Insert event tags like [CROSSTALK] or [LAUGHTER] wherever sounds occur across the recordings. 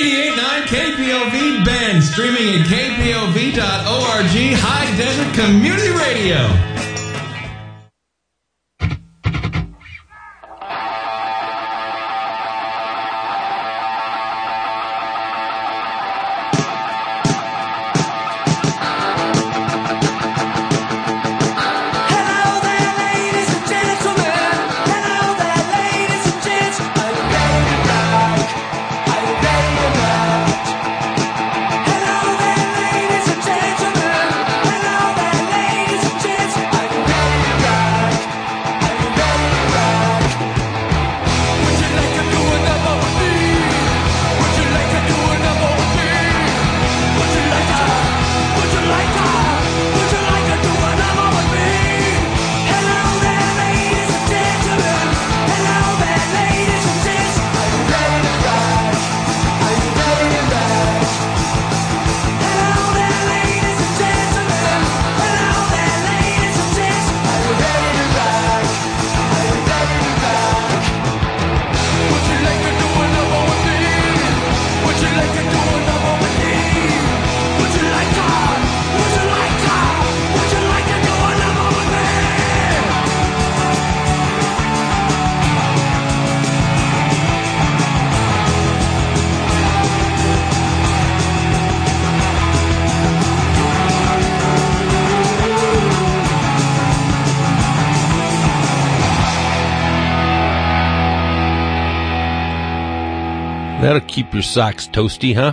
88.9 KPOV Bend, streaming at kpov.org, High Desert Community Radio. Your socks toasty, huh?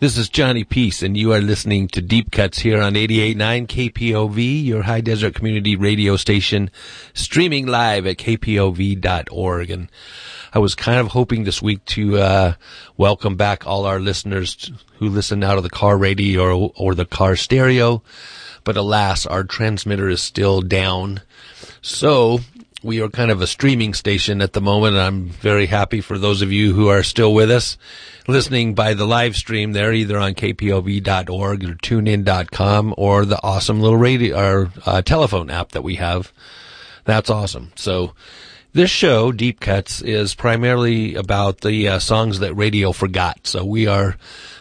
This is Johnny Peace, and you are listening to Deep Cuts here on 88.9 KPOV, your high desert community radio station, streaming live at kpov.org. And I was kind of hoping this week to uh, welcome back all our listeners who listen out of the car radio or, or the car stereo. But alas, our transmitter is still down. So we are kind of a streaming station at the moment. I'm very happy for those of you who are still with us listening by the live stream there, either on kpov.org or tunein.com or the awesome little radio or uh, telephone app that we have. That's awesome. So this show, Deep Cuts, is primarily about the uh, songs that radio forgot. So we are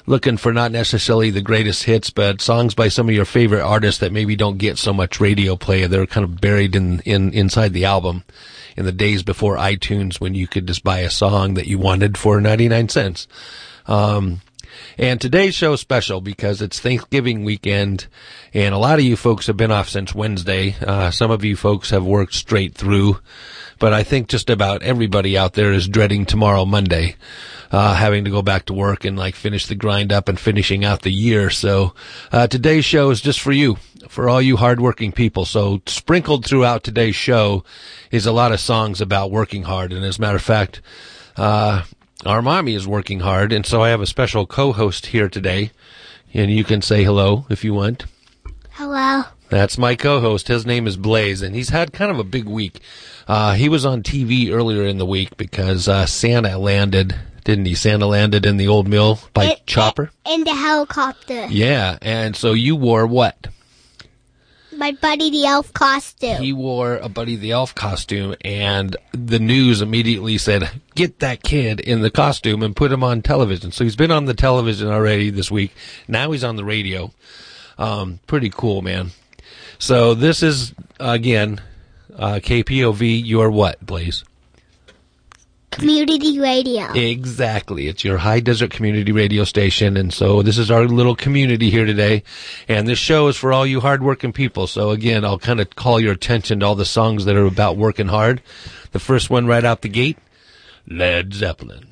looking for not necessarily the greatest hits, but songs by some of your favorite artists that maybe don't get so much radio play. They're kind of buried in, in inside the album in the days before iTunes when you could just buy a song that you wanted for 99 cents. Um, and today's show is special because it's Thanksgiving weekend, and a lot of you folks have been off since Wednesday. Uh, some of you folks have worked straight through, but I think just about everybody out there is dreading tomorrow, Monday uh, having to go back to work and like finish the grind up and finishing out the year. So uh, today's show is just for you, for all you hardworking people. So sprinkled throughout today's show is a lot of songs about working hard. And as a matter of fact, uh, our mommy is working hard, and so I have a special co-host here today, and you can say hello if you want. Hello. That's my co-host. His name is Blaze, and he's had kind of a big week. Uh, he was on TV earlier in the week because uh, Santa landed didn't he? Santa landed in the old mill by chopper. In the helicopter. Yeah, and so you wore what? My buddy the elf costume. He wore a Buddy the Elf costume, and the news immediately said, "Get that kid in the costume and put him on television." So he's been on the television already this week. Now he's on the radio. Um, pretty cool, man. So this is again uh, KPOV. Your what, Blaze? Community radio. Exactly. It's your high desert community radio station. And so this is our little community here today. And this show is for all you hardworking people. So again, I'll kind of call your attention to all the songs that are about working hard. The first one right out the gate, Led Zeppelin.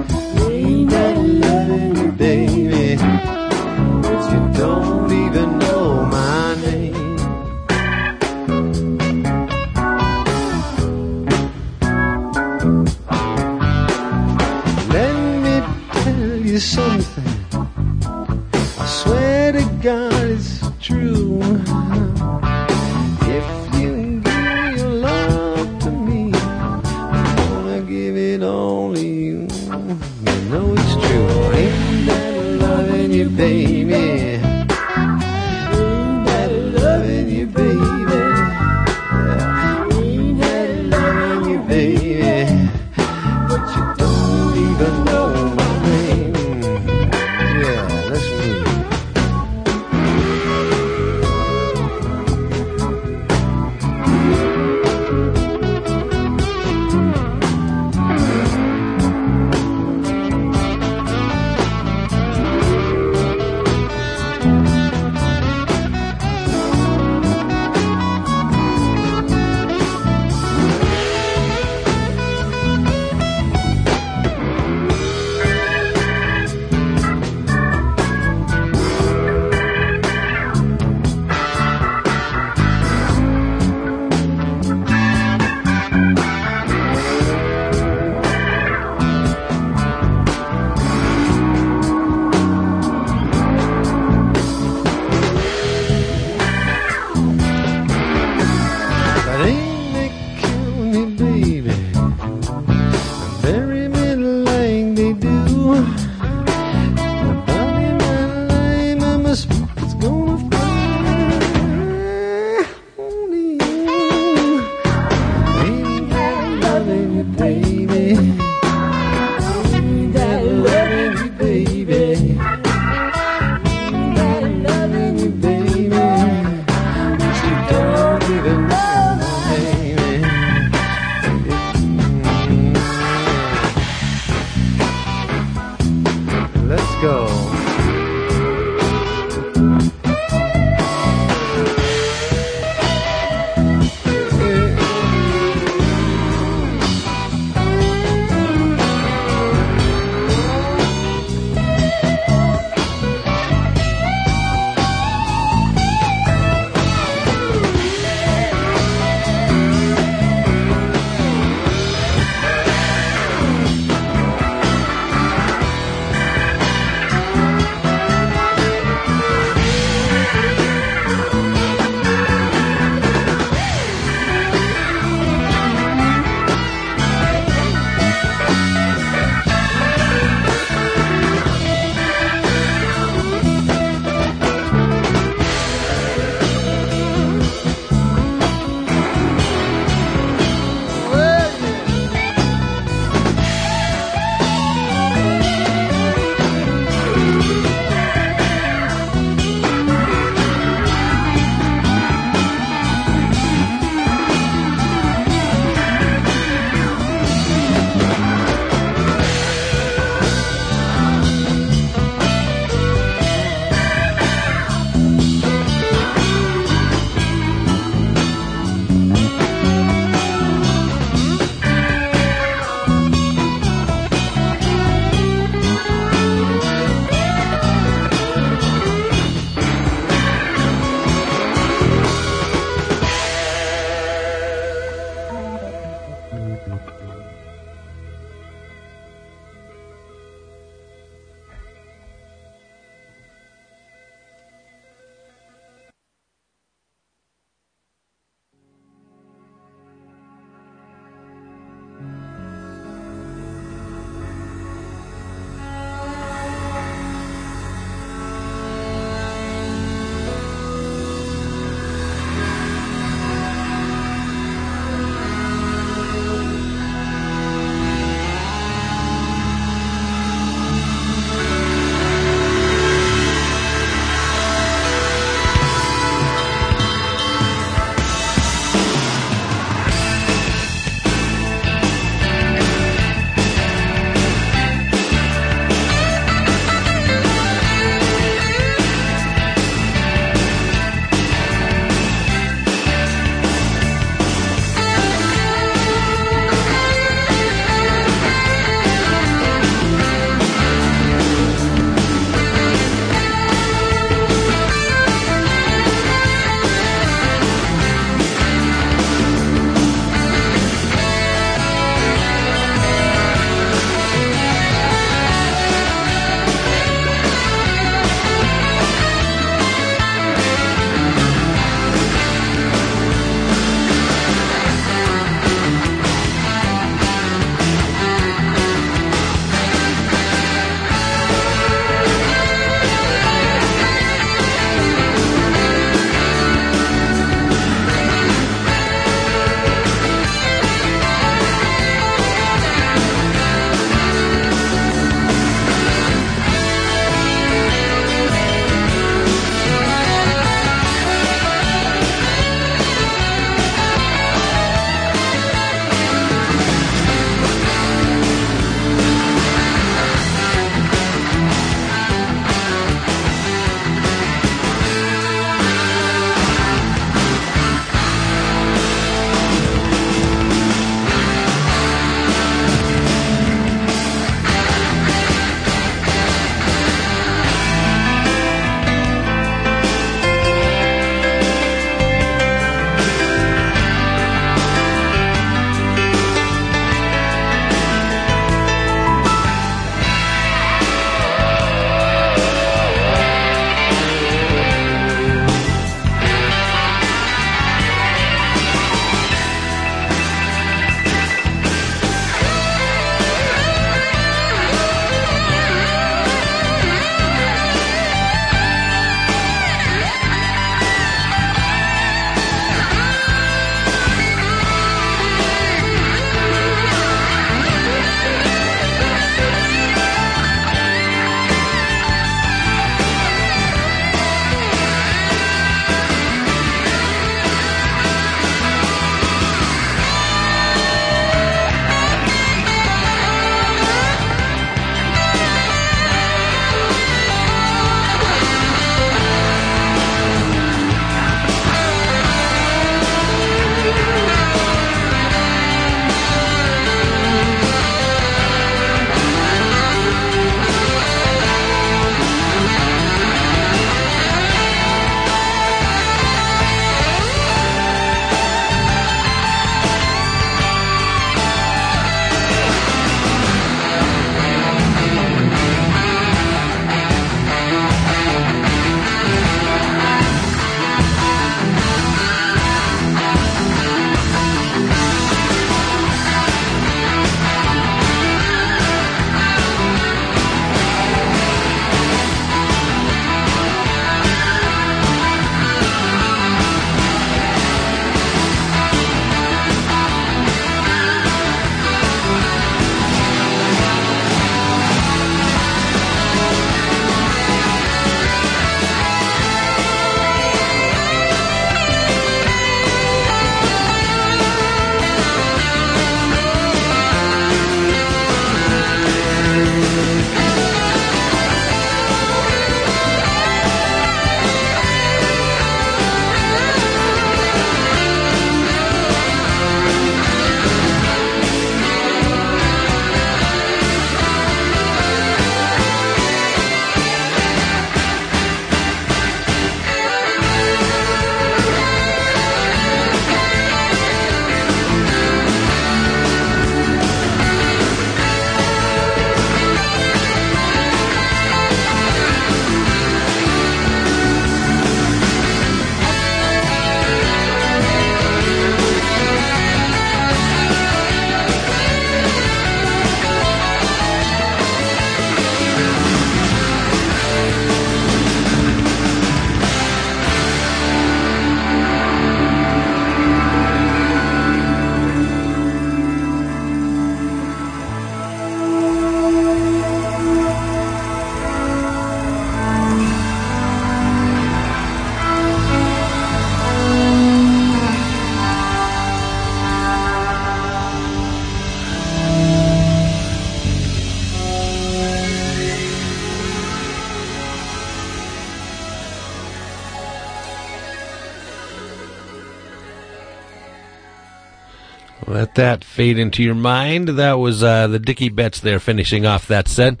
Let that fade into your mind. That was uh, the Dickey Betts there finishing off that set.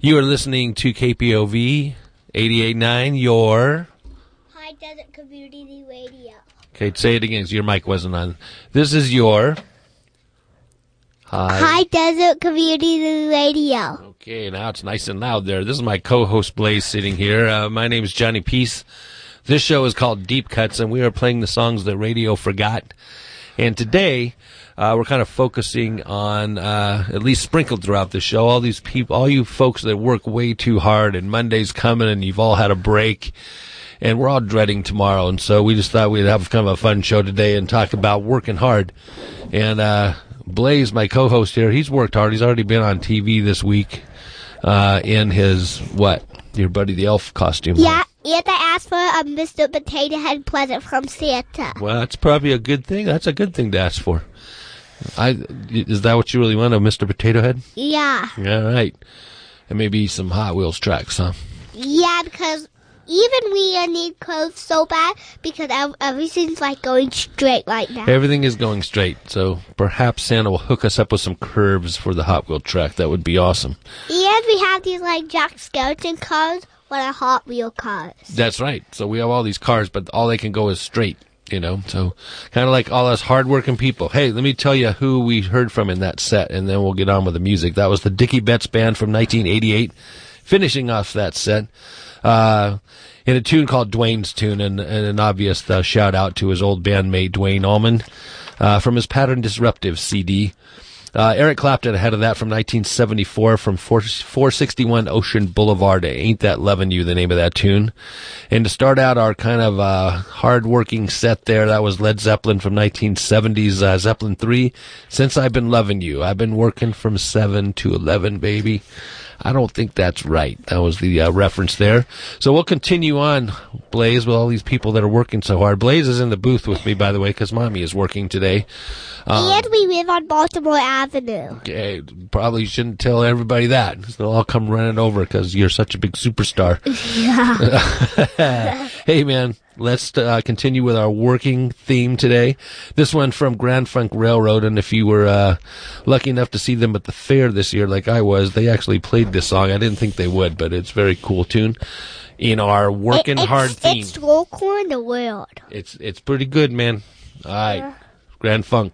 You are listening to KPOV 88.9, your... High Desert Community Radio. Okay, say it again your mic wasn't on. This is your... Hi. High Desert Community Radio. Okay, now it's nice and loud there. This is my co-host Blaze sitting here. Uh, my name is Johnny Peace. This show is called Deep Cuts, and we are playing the songs that radio forgot. And today, uh, we're kind of focusing on, uh, at least sprinkled throughout the show, all these people, all you folks that work way too hard, and Monday's coming, and you've all had a break, and we're all dreading tomorrow. And so we just thought we'd have kind of a fun show today and talk about working hard. And uh, Blaze, my co-host here, he's worked hard. He's already been on TV this week uh, in his what? Your buddy the elf costume. Yeah, and I asked for a Mr. Potato Head present from Santa. Well, that's probably a good thing. That's a good thing to ask for. I is that what you really want, a Mr. Potato Head? Yeah. All right. And maybe some Hot Wheels tracks, huh? Yeah, because even we uh, need clothes so bad because everything's like going straight right now. Everything is going straight, so perhaps Santa will hook us up with some curves for the Hot Wheel track. That would be awesome. And we have these like Jack Skeleton cars what are Hot Wheel cars. That's right. So we have all these cars, but all they can go is straight. You know, so kind of like all us hardworking people. Hey, let me tell you who we heard from in that set, and then we'll get on with the music. That was the Dickey Betts Band from 1988, finishing off that set uh, in a tune called Duane's Tune, and, and an obvious uh, shout out to his old bandmate Duane Allman uh, from his Pattern Disruptive CD. Uh, Eric Clapton ahead of that from 1974 from 4, 461 Ocean Boulevard. Ain't That Lovin' You, the name of that tune. And to start out our kind of uh, hard-working set there, that was Led Zeppelin from 1970s, uh, Zeppelin 3. Since I've Been Loving You, I've been working from 7 to 11, baby. I don't think that's right. That was the uh, reference there. So we'll continue on, Blaze, with all these people that are working so hard. Blaze is in the booth with me, by the way, because Mommy is working today. and we live on Baltimore Avenue. Okay, probably shouldn't tell everybody that. They'll all come running over because you're such a big superstar. [LAUGHS] Yeah. [LAUGHS] hey, man, let's uh, continue with our working theme today. This one from Grand Funk Railroad, and if you were uh, lucky enough to see them at the fair this year, like I was, they actually played this song. I didn't think they would, but it's a very cool tune. In our working It- hard theme, It's local in the world. it's it's pretty good, man. All right, Grand Funk.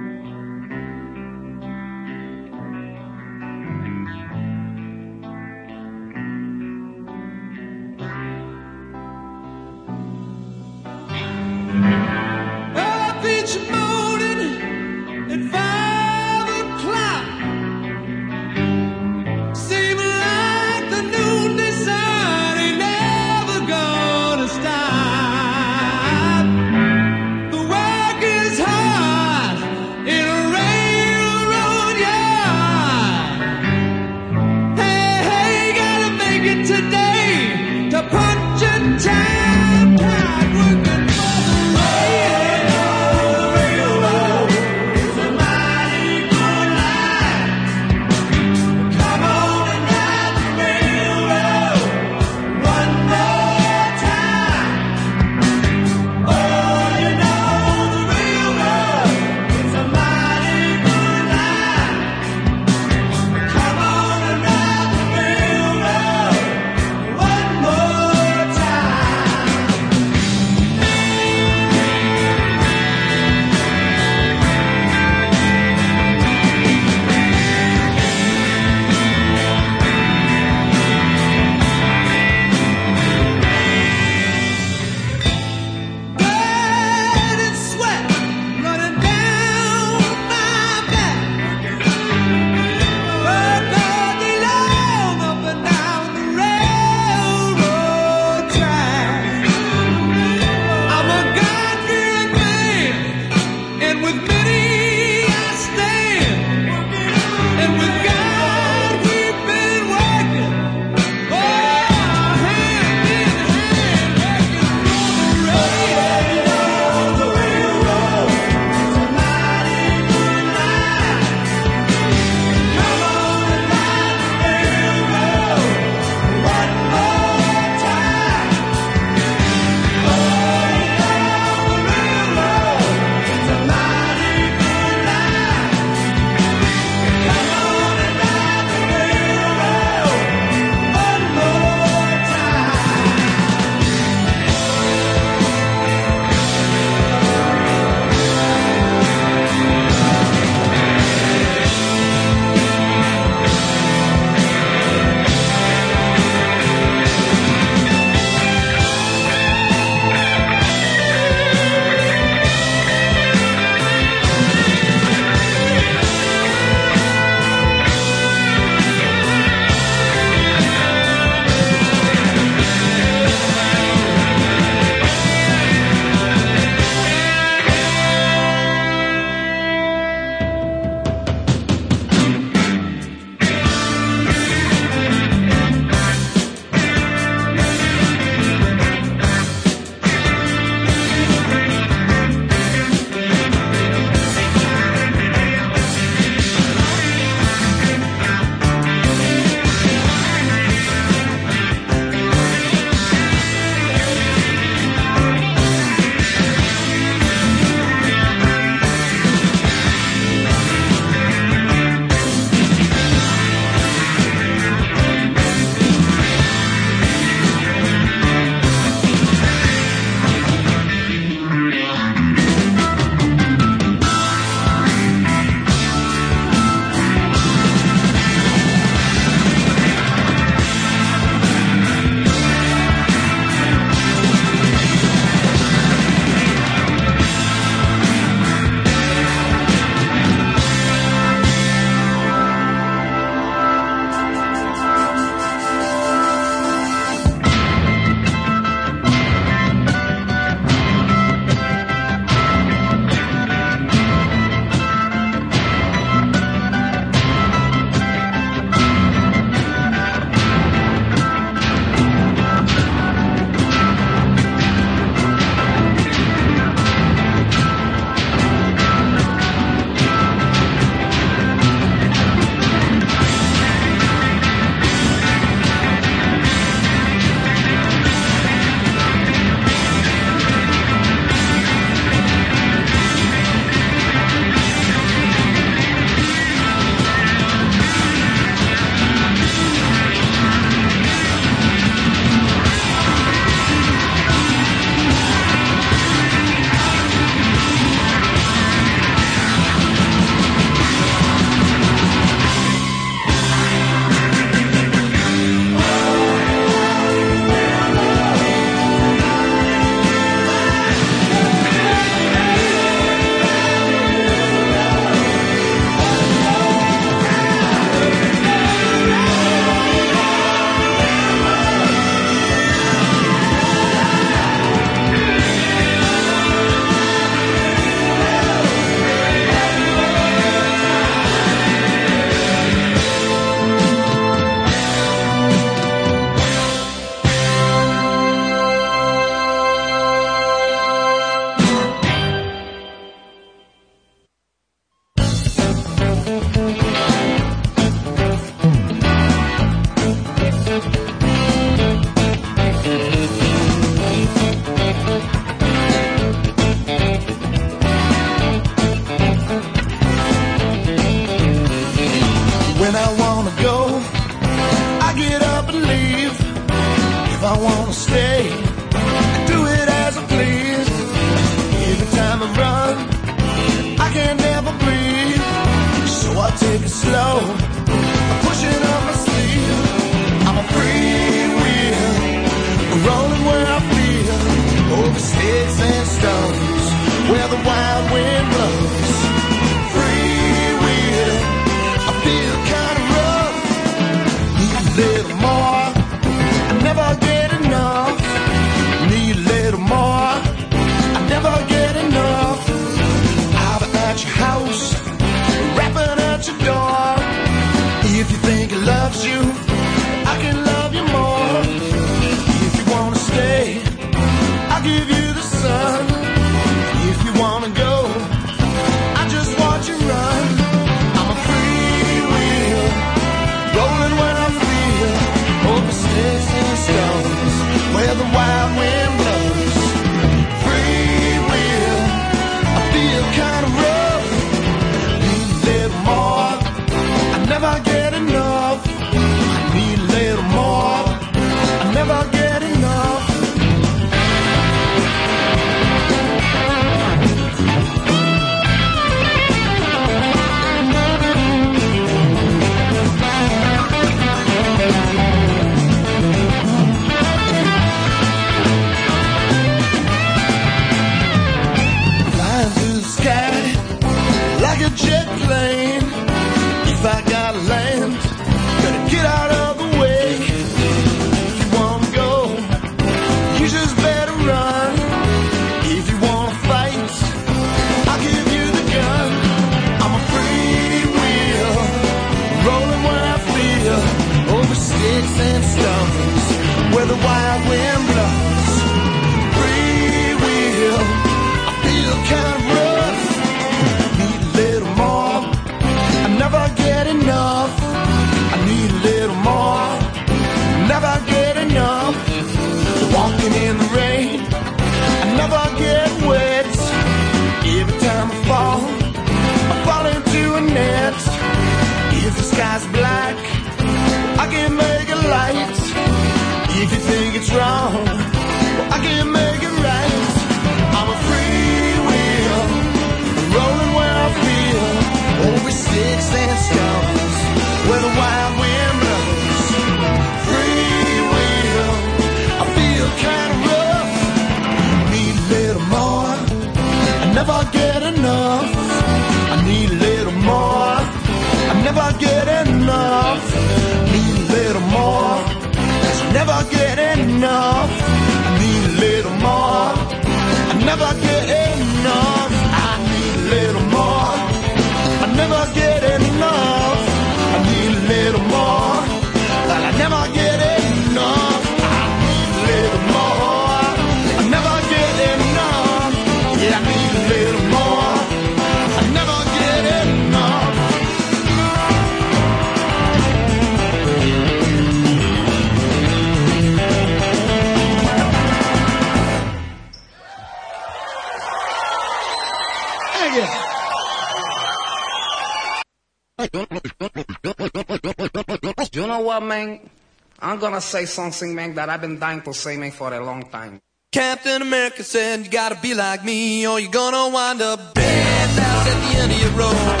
want to say something, man, that I've been dying to say, man, for a long time. Captain America said, you gotta be like me or you're gonna wind up dead That's at the end of your road.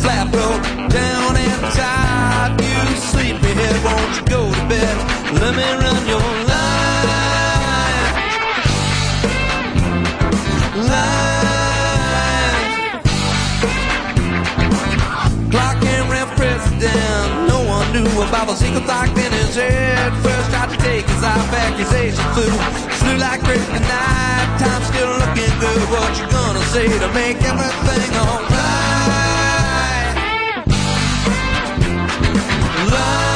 Flat broke, down and tired, you sleepyhead, won't you go to bed? Let me run your life. Life. Clock and ran president knew about a single thought in his head. First tried to take his life accusation flew. flew like crazy at night. Time still looking good. What you gonna say to make everything alright? Lie.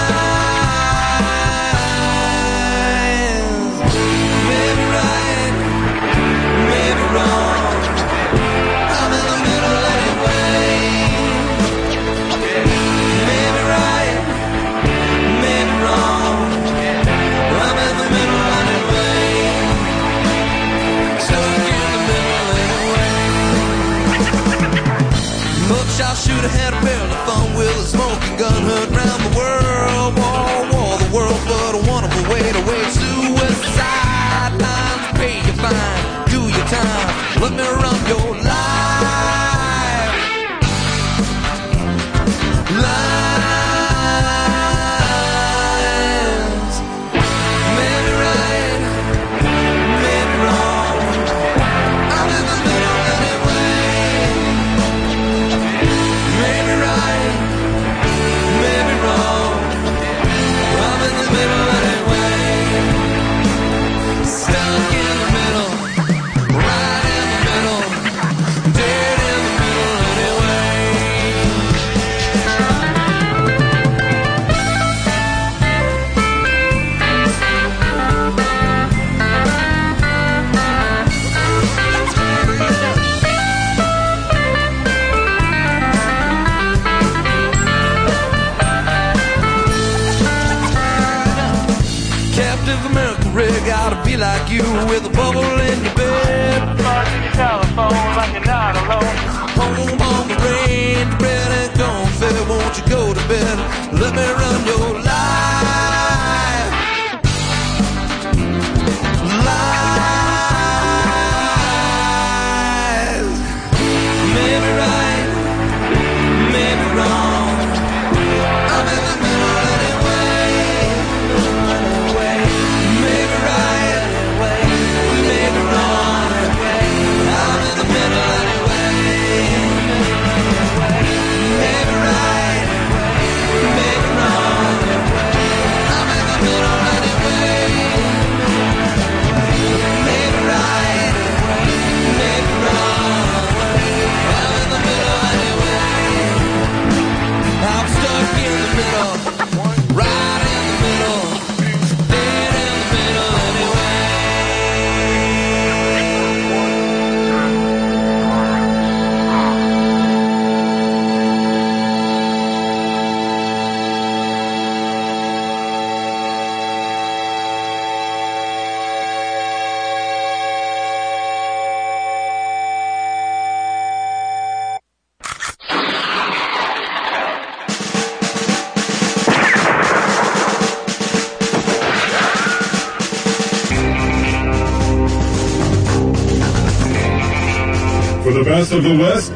Sharp shooter had a barrel of fun with a smoking gun. Heard round the world, war, war, the world, but a wonderful way to wage suicide. Lines pay your fine, do your time. Let me run your life.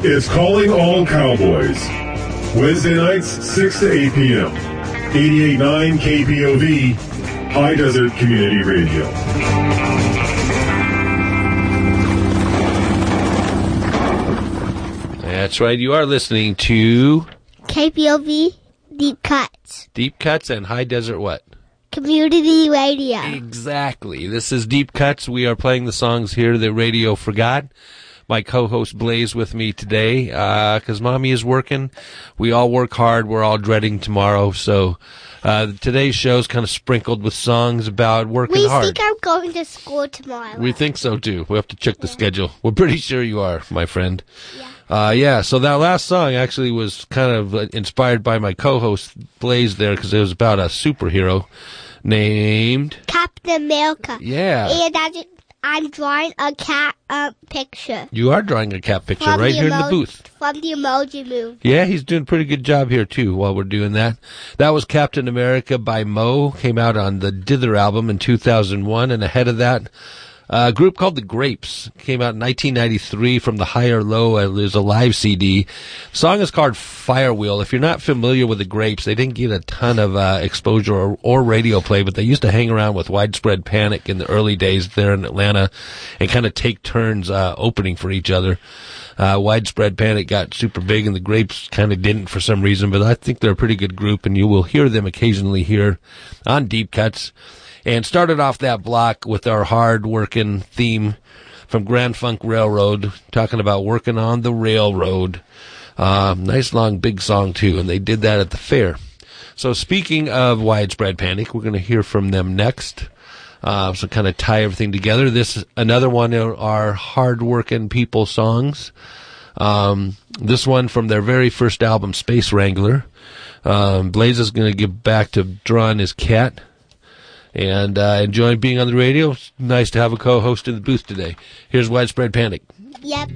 Of the West, it's Calling All Cowboys. Wednesday nights, 6 to 8 p.m. 88.9 KPOV, High Desert Community Radio. That's right. You are listening to KPOV Deep Cuts Deep Cuts and High Desert what? Community Radio. Exactly. This is Deep Cuts. We are playing the songs here that radio forgot. My co-host Blaze with me today because mommy is working. We all work hard. We're all dreading tomorrow. So uh, today's show is kind of sprinkled with songs about working We hard. think I'm going to school tomorrow. We think so too. We have to check the schedule. We're pretty sure you are, my friend. Yeah. Uh, yeah. So that last song actually was kind of uh, inspired by my co-host Blaze there because it was about a superhero named. Captain America. Yeah. And I, I'm drawing a cat uh, picture. You are drawing a cat picture from right here in the booth. From the Emoji move. Yeah, he's doing a pretty good job here too while we're doing that. That was Captain America by Mo, came out on the Dither album in 2001 and ahead of that a group called The Grapes came out in 1993 from the Higher Low. Uh, There's a live CD. The song is called Firewheel. If you're not familiar with The Grapes, they didn't get a ton of uh, exposure or, or radio play, but they used to hang around with Widespread Panic in the early days there in Atlanta and kind of take turns uh, opening for each other. Uh, widespread panic got super big and the grapes kind of didn't for some reason, but I think they're a pretty good group and you will hear them occasionally here on deep cuts and started off that block with our hard working theme from Grand Funk Railroad, talking about working on the railroad. Uh, nice long big song too, and they did that at the fair. So speaking of widespread panic, we're going to hear from them next. Uh, so kind of tie everything together. This is another one of our hard-working people songs. Um, this one from their very first album, Space Wrangler. Um, Blaze is going to give back to drawing his cat and uh, enjoying being on the radio. It's nice to have a co-host in the booth today. Here's Widespread Panic. Yep.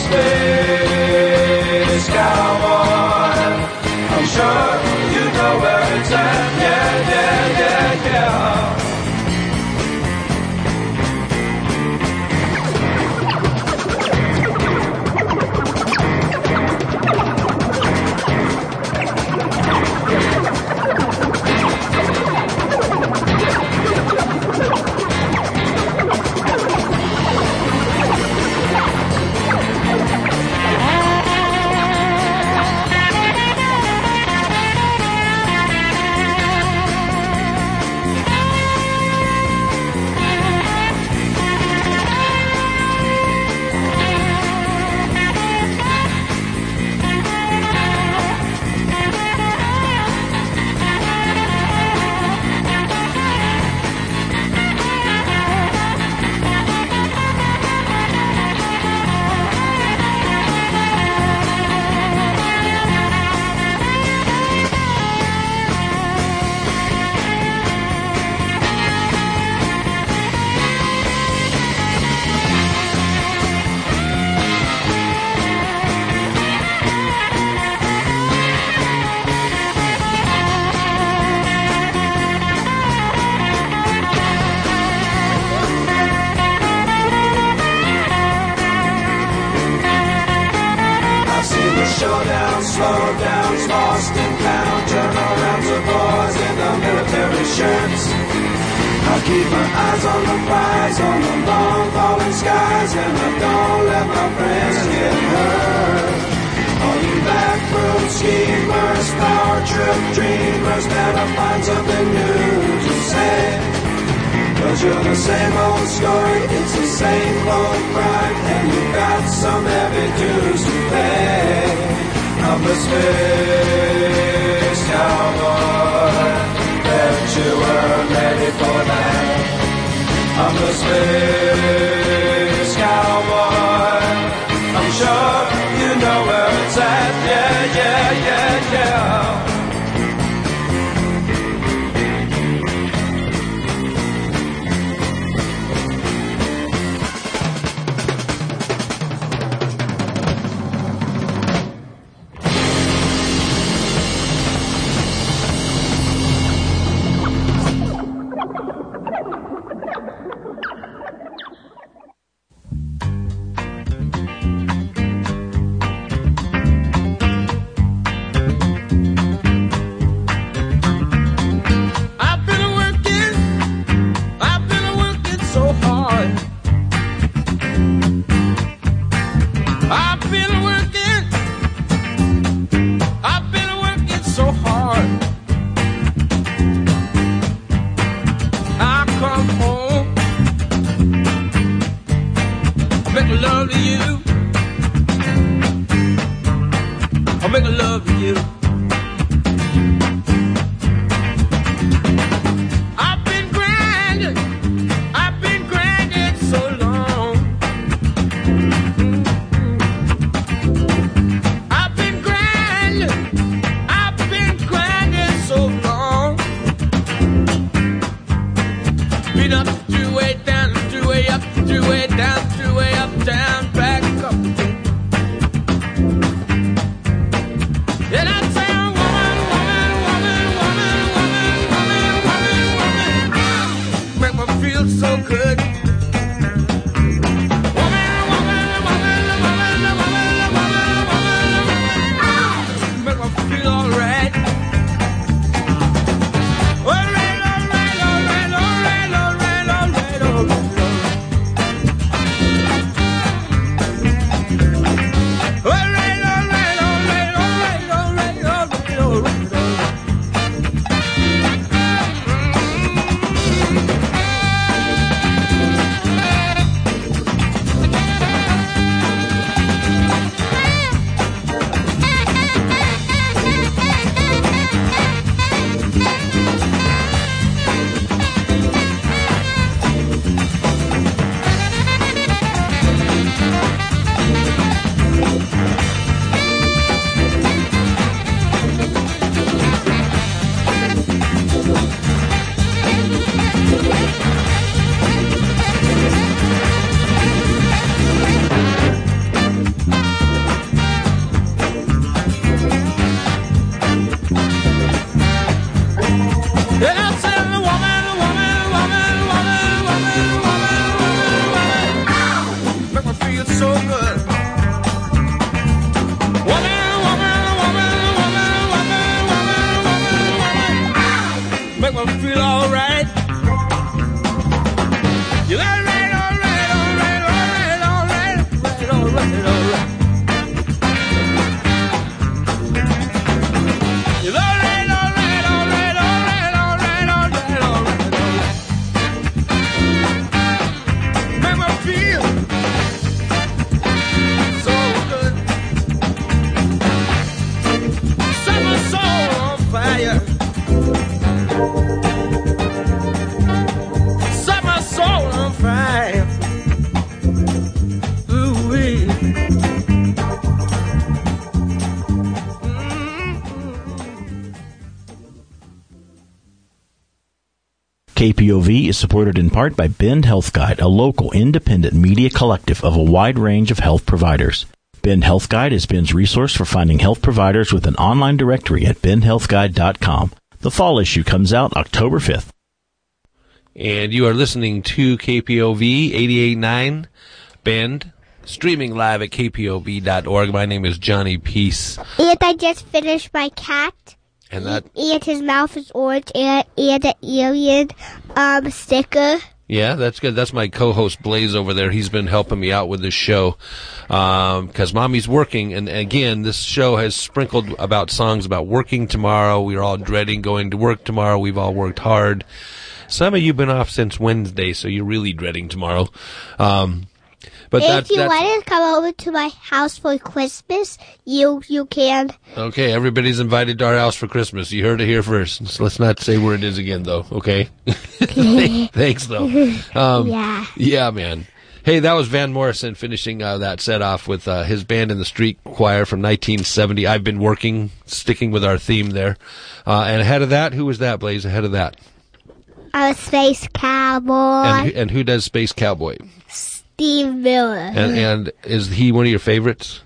Space Up, through way down, two way up, two way down, two way up, down, KPOV is supported in part by Bend Health Guide, a local independent media collective of a wide range of health providers. Bend Health Guide is Bend's resource for finding health providers with an online directory at bendhealthguide.com. The fall issue comes out October 5th. And you are listening to KPOV 889 Bend, streaming live at kpov.org. My name is Johnny Peace. And I just finished my cat. And that, And his mouth is orange and, and an alien um, sticker. yeah, that's good. That's my co-host Blaze over there. He's been helping me out with this show. Um, cause mommy's working. And again, this show has sprinkled about songs about working tomorrow. We're all dreading going to work tomorrow. We've all worked hard. Some of you been off since Wednesday, so you're really dreading tomorrow. Um, but if that's, you that's, want to come over to my house for Christmas, you you can. Okay, everybody's invited to our house for Christmas. You heard it here first. So let's not say where it is again, though. Okay. [LAUGHS] Thanks, though. Um, yeah. Yeah, man. Hey, that was Van Morrison finishing uh, that set off with uh, his band and the street choir from 1970. I've been working, sticking with our theme there. Uh, and ahead of that, who was that, Blaze? Ahead of that, a space cowboy. and, and who does Space Cowboy? Steve Miller. And, and is he one of your favorites?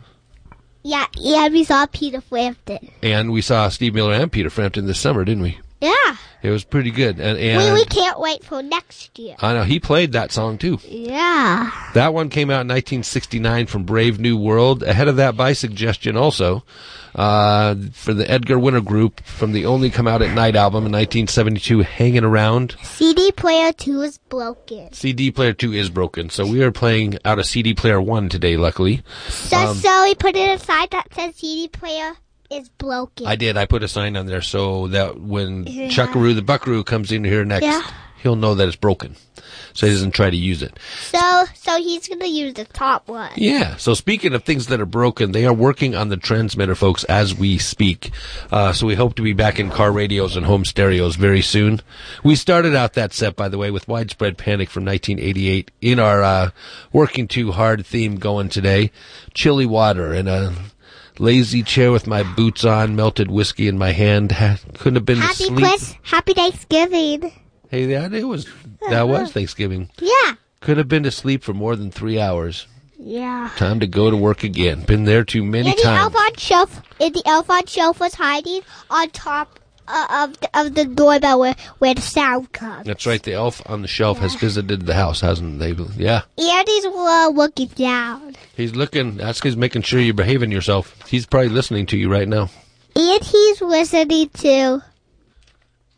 yeah, yeah, we saw Peter Frampton. And we saw Steve Miller and Peter Frampton this summer, didn't we? Yeah. It was pretty good. And, and we, we can't wait for next year. I know he played that song too. Yeah. That one came out in 1969 from Brave New World. Ahead of that, by suggestion, also uh, for the Edgar Winter Group from the Only Come Out at Night album in 1972, "Hanging Around." CD player 2 is broken. CD player two is broken, so we are playing out of CD player one today. Luckily, So, Um, so we put it aside that says CD player is broken. I did. I put a sign on there so that when Yeah. Chuckaroo the Buckaroo comes in here next, Yeah. he'll know that it's broken, so he doesn't try to use it. So, so he's gonna use the top one. Yeah. So speaking of things that are broken, they are working on the transmitter, folks, as we speak. Uh, so we hope to be back in car radios and home stereos very soon. We started out that set, by the way, with Widespread Panic from 1988 in our uh, Working Too Hard theme going today. Chilly water and a lazy chair with my boots on, melted whiskey in my hand. [LAUGHS] Couldn't have been Happy asleep. Chris, Happy Thanksgiving. Hey, that it was that was Thanksgiving. Yeah. Could have been to sleep for more than three hours. Yeah. Time to go to work again. Been there too many and the times. elf on shelf, and the elf on shelf was hiding on top uh, of the, of the doorbell where, where the sound comes. That's right. The elf on the shelf has visited the house, hasn't they? Yeah. And he's uh, looking down. He's looking. That's he's making sure you're behaving yourself. He's probably listening to you right now. And he's listening to.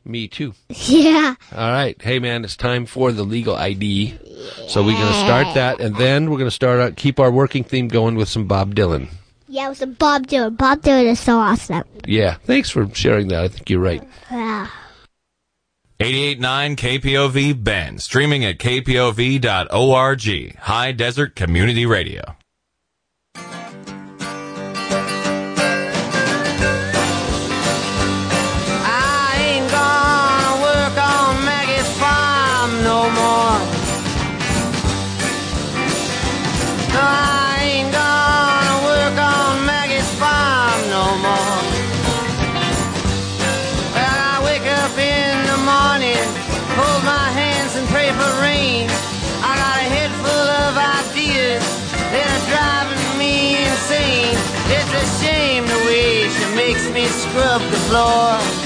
Me too. Yeah. All right. Hey, man, it's time for the legal ID. Yeah. So we're going to start that, and then we're going to start out, keep our working theme going with some Bob Dylan. Yeah, it was a Bob Dylan. Bob Dylan is so awesome. Yeah. Thanks for sharing that. I think you're right. Yeah. 889 KPOV Bend, streaming at kpov.org. High Desert Community Radio. Scrub the floor.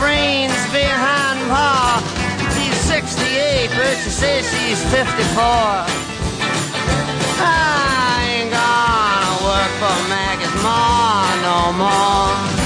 Brains behind Pa. She's 68, but she says she's 54. I ain't gonna work for Maggie's ma no more.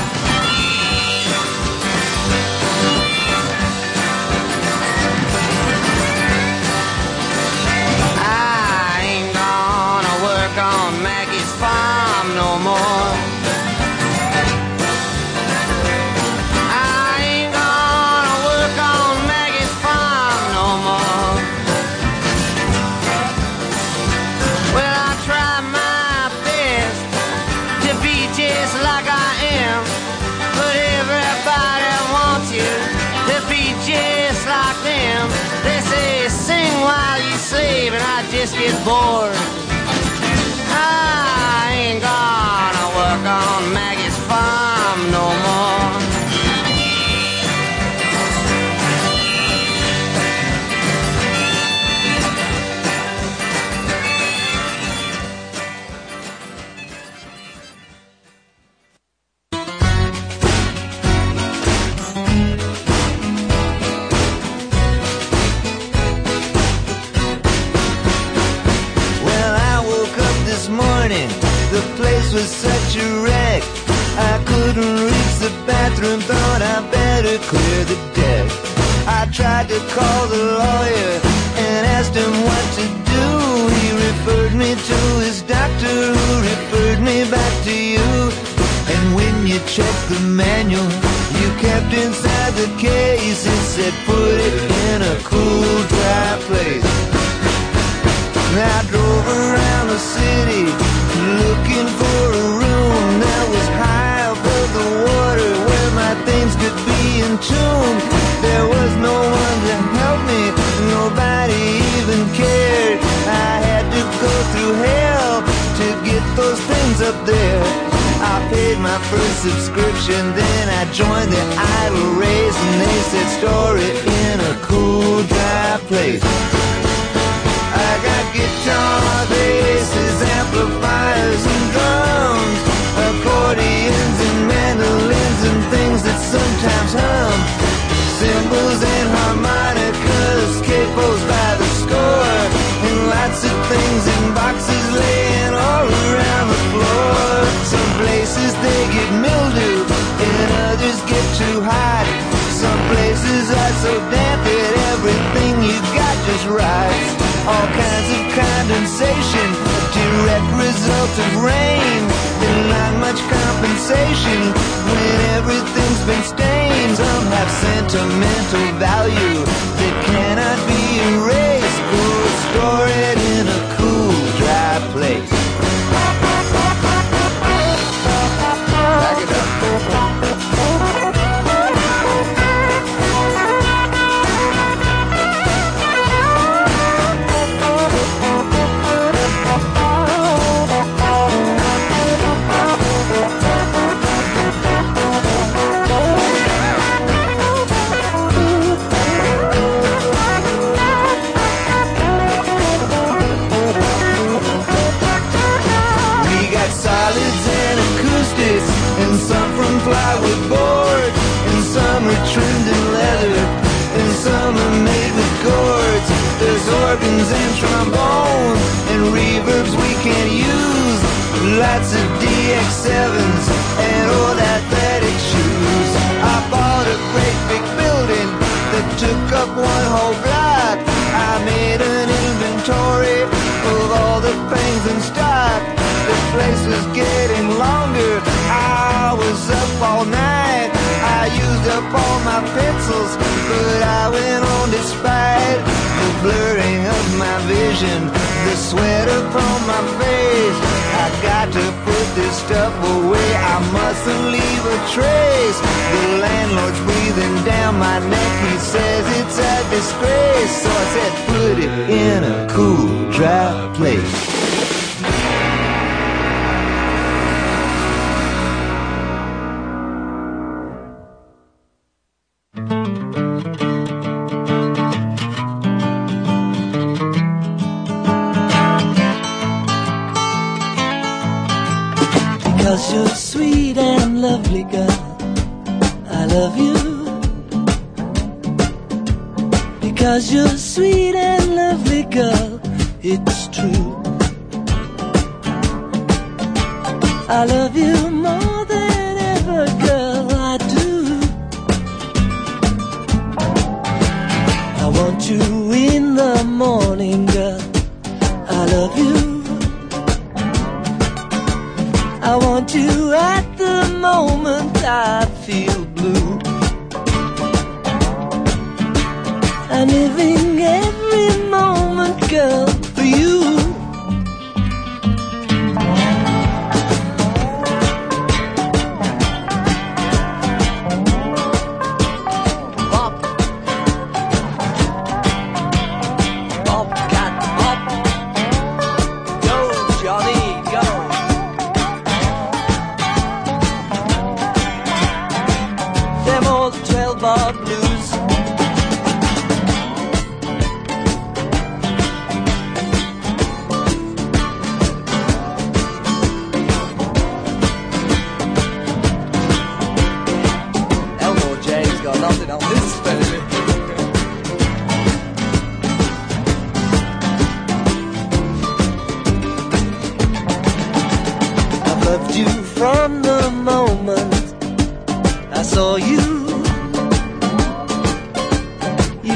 And I was such a wreck. I couldn't reach the bathroom, thought I better clear the deck. I tried to call the lawyer and asked him what to do. He referred me to his doctor who referred me back to you. And when you checked the manual you kept inside the case, it said put it in a cool, dry place. I drove around the city looking for a room that was high above the water where my things could be in tune. There was no one to help me, nobody even cared. I had to go through hell to get those things up there. I paid my first subscription, then I joined the idle race, and they said store it in a cool, dry place. I got guitars, basses, amplifiers, and drums, accordions and mandolins and things that sometimes hum, cymbals and harmonicas, capos by the score, and lots of things in boxes laying all around the floor. Some places they get mildew, and others get too hot. Some places are so damp that everything you got just rots. All kinds of condensation, a direct result of rain. And not much compensation when everything's been stained. Some have sentimental value that cannot be erased. Trombones, and reverbs we can't use. Lots of DX7s and old athletic shoes. I bought a great big building that took up one whole block. I made an inventory of all the things in stock. The place was getting longer. Was up all night. I used up all my pencils, but I went on despite the blurring of my vision, the sweat upon my face. I got to put this stuff away. I mustn't leave a trace. The landlord's breathing down my neck. He says it's a disgrace. So I said, put it in a cool, dry place.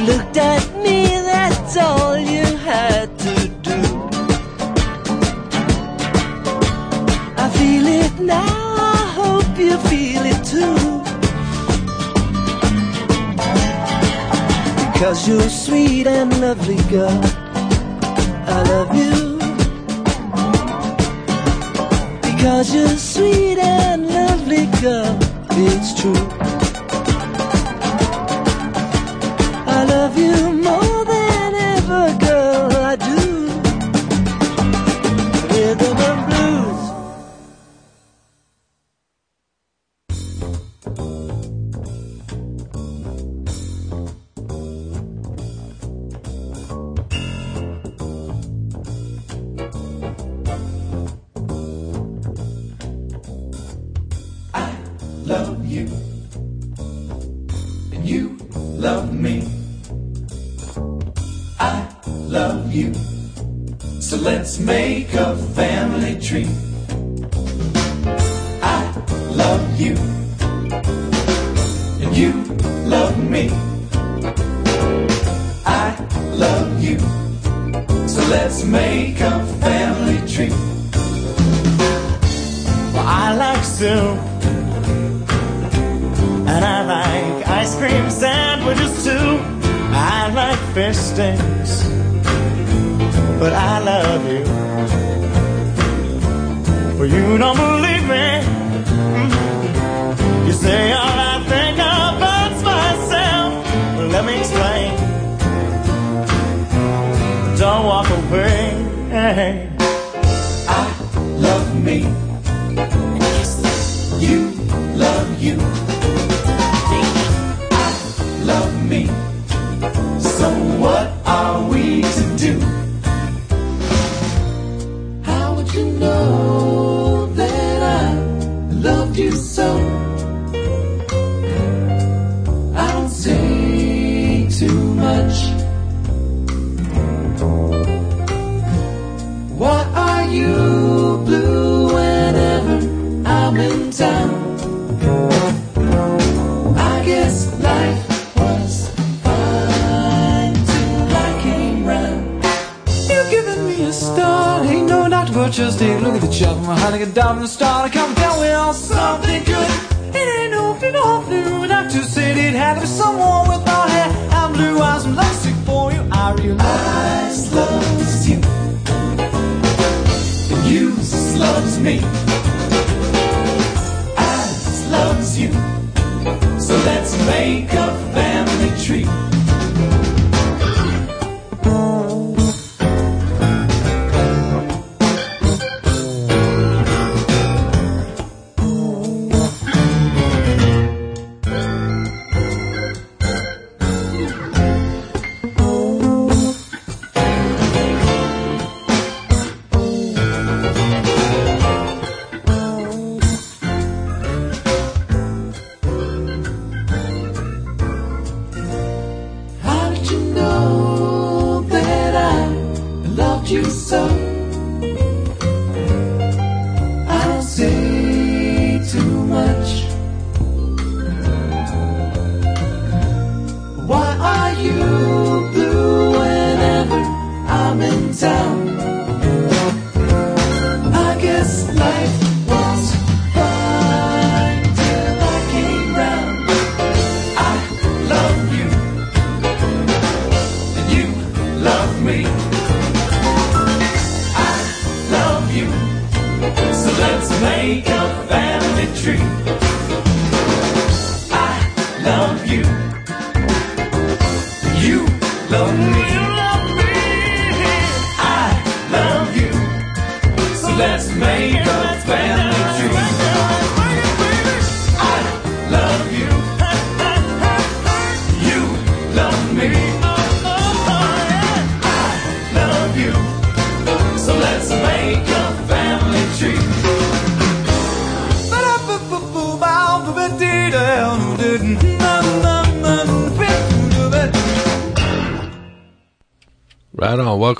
looked at me, that's all you had to do. I feel it now, I hope you feel it too. Because you're sweet and lovely, girl. I love you. Because you're sweet and lovely, girl. It's true. love you more.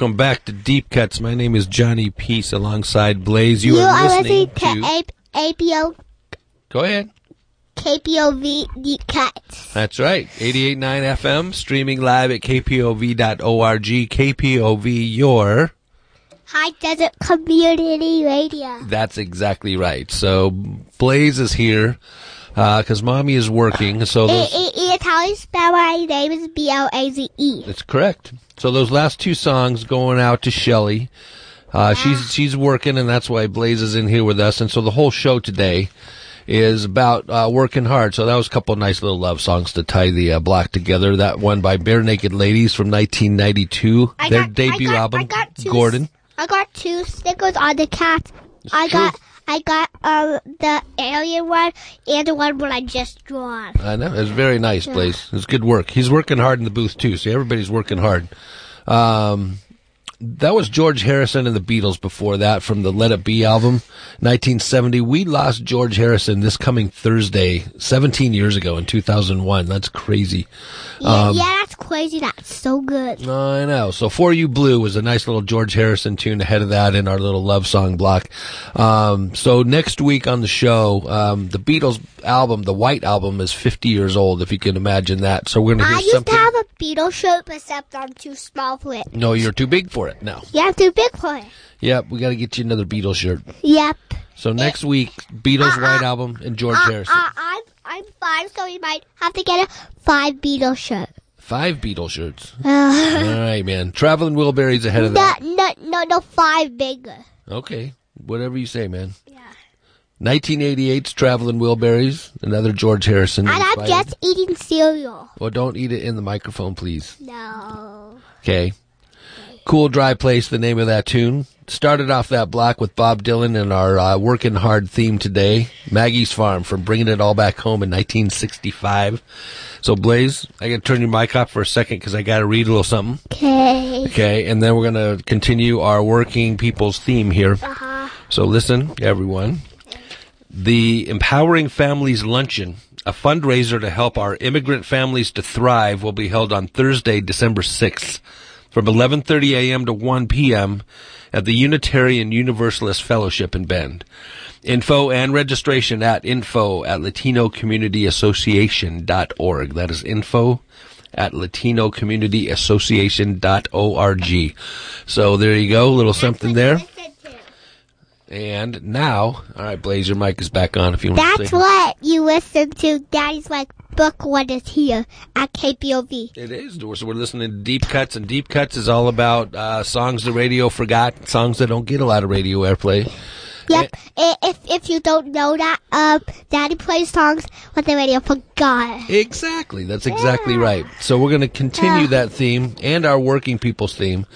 Welcome back to Deep Cuts. My name is Johnny Peace alongside Blaze. You, you are, listening, listening to, to A- APO. Go ahead. KPOV Deep Cuts. That's right. 88.9 FM, streaming live at kpov.org. KPOV, your... High Desert Community Radio. That's exactly right. So Blaze is here because mommy is working. So It, those, it, it's how you spell my name is B L A Z E. that's correct. So those last two songs going out to Shelly. Uh, she's she's working, and that's why Blaze is in here with us. And so the whole show today is about uh, working hard. So that was a couple of nice little love songs to tie the uh, block together. That one by Barenaked Ladies from 1992, I their got- debut I got- album, I got two Gordon. I got two stickers on the cat. I got I got um the alien one and the one where I just drawn. I know. It's a very nice. Blaze. It's good work. He's working hard in the booth too, so everybody's working hard. Um, that was George Harrison and the Beatles before that from the Let It Be album, 1970. We lost George Harrison this coming Thursday, 17 years ago in 2001. That's crazy. Yeah, Um, yeah, that's crazy. That's so good. I know. So For You Blue was a nice little George Harrison tune ahead of that in our little love song block. Um, so next week on the show, um, the Beatles album, the White Album is 50 years old, if you can imagine that. So we're going to I hear used to have a Beatles shirt, except I'm too small for it. no, you're too big for it now. Yeah, I'm too big for it. Yep, we got to get you another Beatles shirt. Yep. So next week, Beatles White Album and George Uh, Harrison. uh, I'm I'm five, so we might have to get a five Beatles shirt. Five Beatles shirts. [LAUGHS] Uh, All right, man. Traveling Wilburys ahead of no, that. no, no, no, five bigger. Okay, whatever you say, man. Yeah. 1988's Traveling Wilburys, another George Harrison. And I'm just eating cereal. Well, don't eat it in the microphone, please. No. Okay. Cool Dry Place, the name of that tune. Started off that block with Bob Dylan and our uh, working hard theme today, Maggie's Farm from Bringing It All Back Home in 1965. So, Blaze, I got to turn your mic off for a second because I got to read a little something. Okay. Okay, and then we're going to continue our working people's theme here. Uh-huh. So listen, everyone. The Empowering Families Luncheon, a fundraiser to help our immigrant families to thrive, will be held on Thursday, December 6th from 11:30 a.m. to 1 p.m. at the Unitarian Universalist Fellowship in Bend. Info and registration at info at latinocommunityassociation.org. That is info at latinocommunityassociation.org. So there you go, a little something there. And now, all right, Blaze, your mic is back on if you want to That's say. what you listen to. Daddy's like book one is here at KPOV. It is. So we're listening to Deep Cuts, and Deep Cuts is all about uh, songs the radio forgot, songs that don't get a lot of radio airplay. Yep. I- If if you don't know that, um, Daddy plays songs what the radio forgot. Exactly. That's exactly right. So we're going to continue that theme and our working people's theme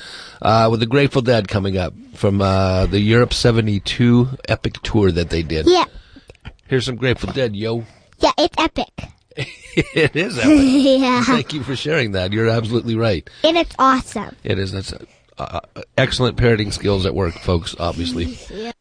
uh, with the Grateful Dead coming up from uh, the Europe 72 epic tour that they did. Yeah. Here's some Grateful Dead, yo. Yeah, it's epic. [LAUGHS] it is epic. [LAUGHS] Yeah. Thank you for sharing that. You're absolutely right. And it's awesome. It is. That's uh, uh, excellent parroting skills at work, folks, obviously. Yeah.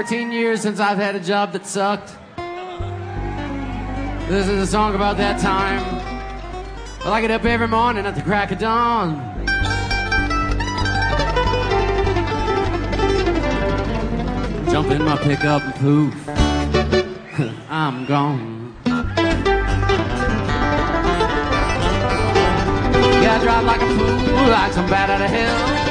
14 years since I've had a job that sucked. This is a song about that time. Well, I get up every morning at the crack of dawn. Jump in my pickup and poof. [LAUGHS] I'm gone. Yeah, I drive like a fool, like some bat out of hell.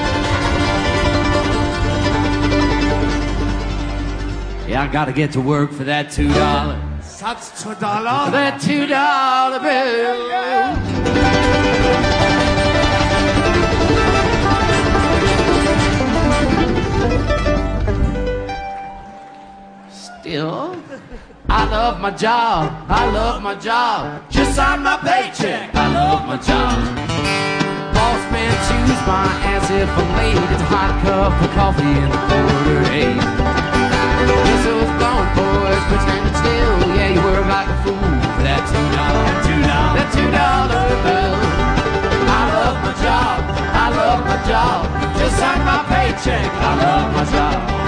Yeah, I gotta get to work for that two dollars. That's two dollars. That two dollar bill. Still, I love my job. I love my job. Just on my paycheck. I love my job. Boss man, choose my ass if I'm late. It's a hot cup of coffee and a quarter eight dollars, but standing still, yeah, you were like a fool. For that two dollar, that two dollar, that two dollar bill. I love my job, I love my job, just like my paycheck, I love my job.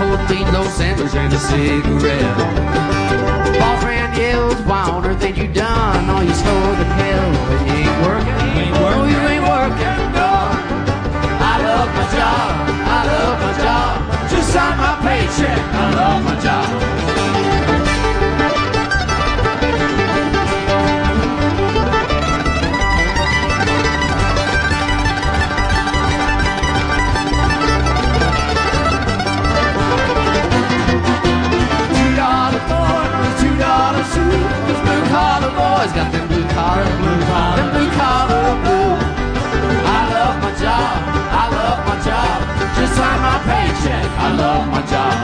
Meatloaf sandwich and a cigarette. Boyfriend yells, why on earth ain't you done all you store to hell? But you ain't working, you ain't working, no, you ain't working, no. I love my job, I love my job. Just sign my paycheck, I love my job. Job. Just sign my paycheck, I love my job.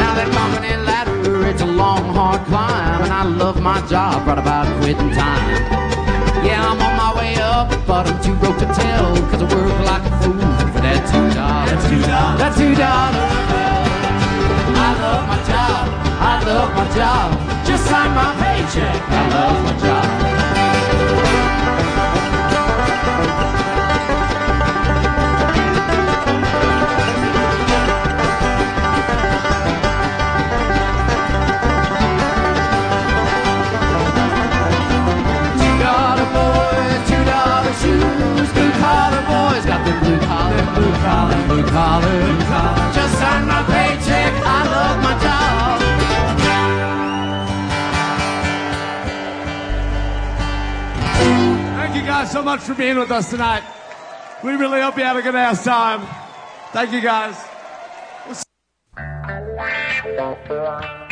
Now that company ladder, it's a long, hard climb, and I love my job right about quitting time. Yeah, I'm on my way up, but I'm too broke to tell, cause I work like a fool for that two dollars. That two dollars. That two dollars. I love my job, I love my job. Just sign my paycheck, I love my job. Collar, blue collar. Just my paycheck. I love my job. Thank you guys so much for being with us tonight. We really hope you had a good ass time. Thank you guys. Have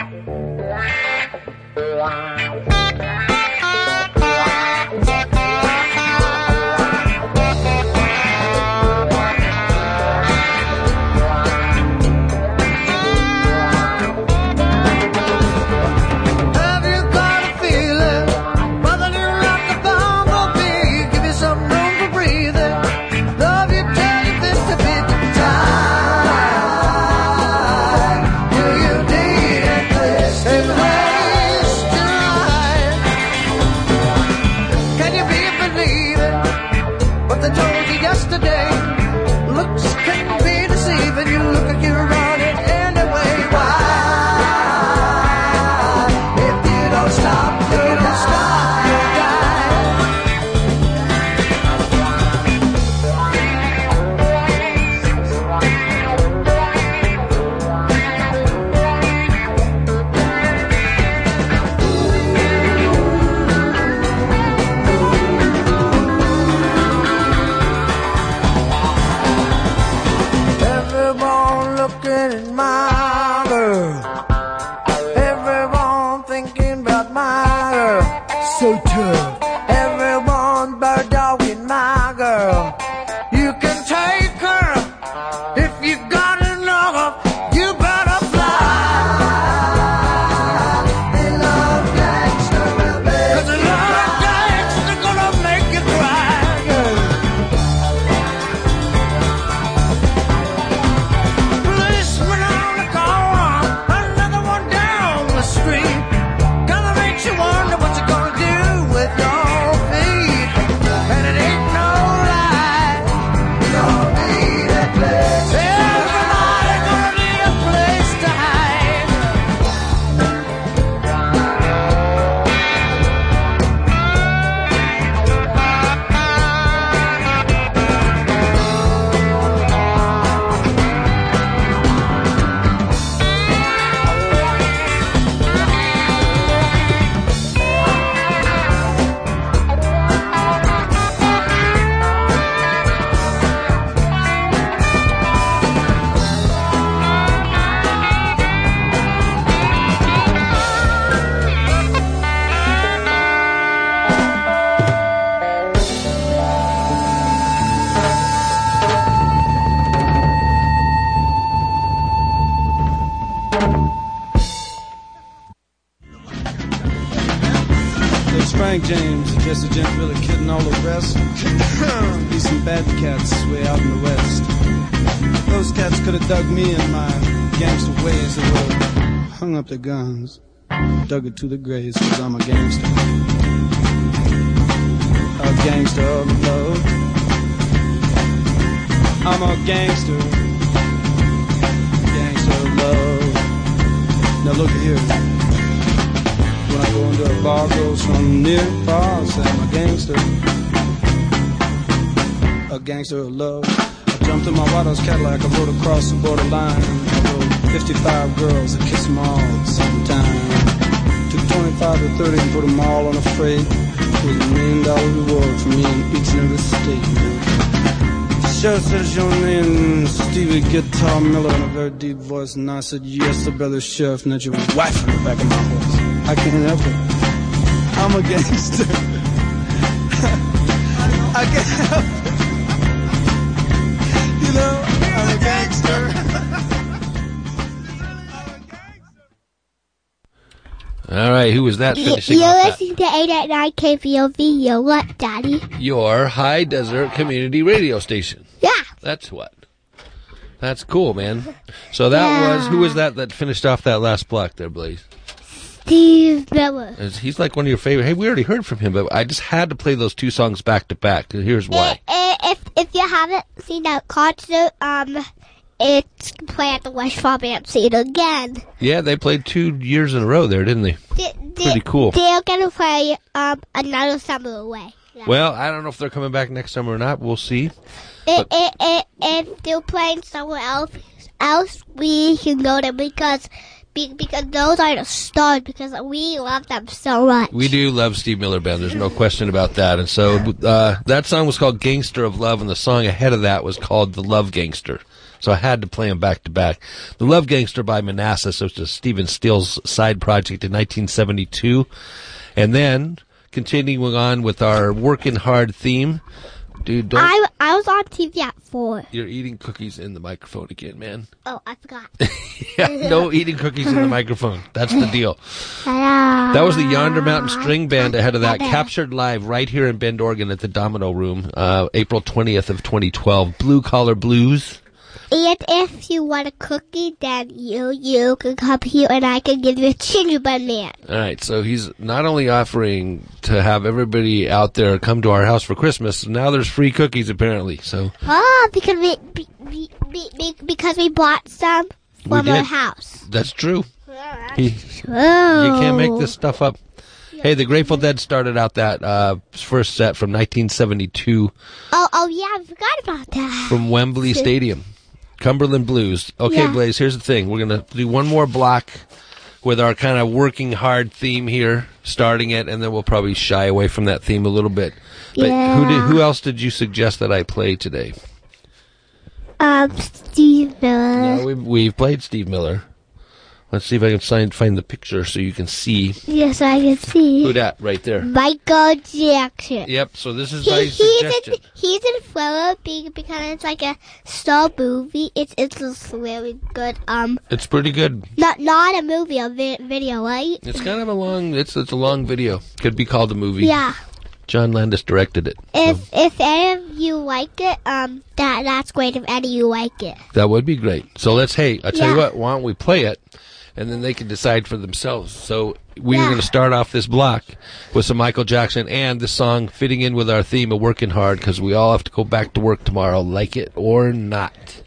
dug to the graves, cause I'm a gangster. A gangster of love. I'm a gangster. Gangster of love. Now look at here. When I go into a bar, goes from near far, say I'm a gangster. A gangster of love. I jumped in my House Cadillac, I rode across the borderline. I rode 55 girls, I kissed them all all on a. With a million dollar reward for me in each and every state. Sheriff says your name, Stevie Guitar Miller, in a very deep voice, and I said, yes, the brother sheriff, and that your wife in the back of my horse. I can't help it. I'm a gangster. Who was that finishing You're listening to 889 KPOV. You're what, Daddy? Your High Desert Community Radio Station. Yeah. That's what. That's cool, man. So that was who was that that finished off that last block there, Blaze? Steve Miller. He's like one of your favorite. Hey, we already heard from him, but I just had to play those two songs back to back. Here's why. If if you haven't seen that concert, um, it's playing at the Les Schwab Amphitheater again. Yeah, they played two years in a row there, didn't they? Pretty cool. They're gonna play um another summer away. Well, I don't know if they're coming back next summer or not. We'll see. If, if, if, if they're playing somewhere else, else we can go there because be, because those are the stars because we love them so much. We do love Steve Miller Band. There's no question about that. And so uh, that song was called "Gangster of Love," and the song ahead of that was called "The Love Gangster." So I had to play them back to back. "The Love Gangster" by Manassas, which was Stephen Stills' side project in 1972, and then continuing on with our "Working Hard" theme. Dude, don't I I was on TV at four. you're eating cookies in the microphone again, man. Oh, I forgot. [LAUGHS] yeah, no eating cookies in the microphone. That's the deal. That was the Yonder Mountain String Band ahead of that, captured live right here in Bend, Oregon at the Domino Room, uh, April 20th of 2012. Blue Collar Blues. And if you want a cookie, then you you can come here and I can give you a gingerbread man. All right, so he's not only offering to have everybody out there come to our house for Christmas, now there's free cookies apparently. So Ah, because we be, be, be, be, because we bought some from our house. that's true. He-. You can't make this stuff up. Hey, the Grateful Dead started out that uh, first set from 1972 Oh, oh yeah, I forgot about that. from Wembley Stadium. Cumberland Blues. Okay, Yeah. Blaze, here's the thing. We're going to do one more block with our kind of working hard theme here, starting it, and then we'll probably shy away from that theme a little bit. But who did, Yeah. who else did you suggest that I play today? Um, Steve Miller. No, we've, we've played Steve Miller. Let's see if I can find, find the picture so you can see Yes, I can see. who that right there. Michael Jackson. Yep, so this is He, my he's in suggestion. he's in Thriller because it's like a star movie. It's it's really good. Um, It's pretty good. not not a movie, a vi- video, right? It's kind of a long. It's it's a long video. Could be called a movie. Yeah. John Landis directed it. If if any of you like it, um, that that's great. If any of you like it, That would be great. So let's. Hey, I tell you what. Why don't we play it, and then they can decide for themselves. So we are Yeah. going to start off this block with some Michael Jackson and the song fitting in with our theme of working hard because we all have to go back to work tomorrow, like it or not.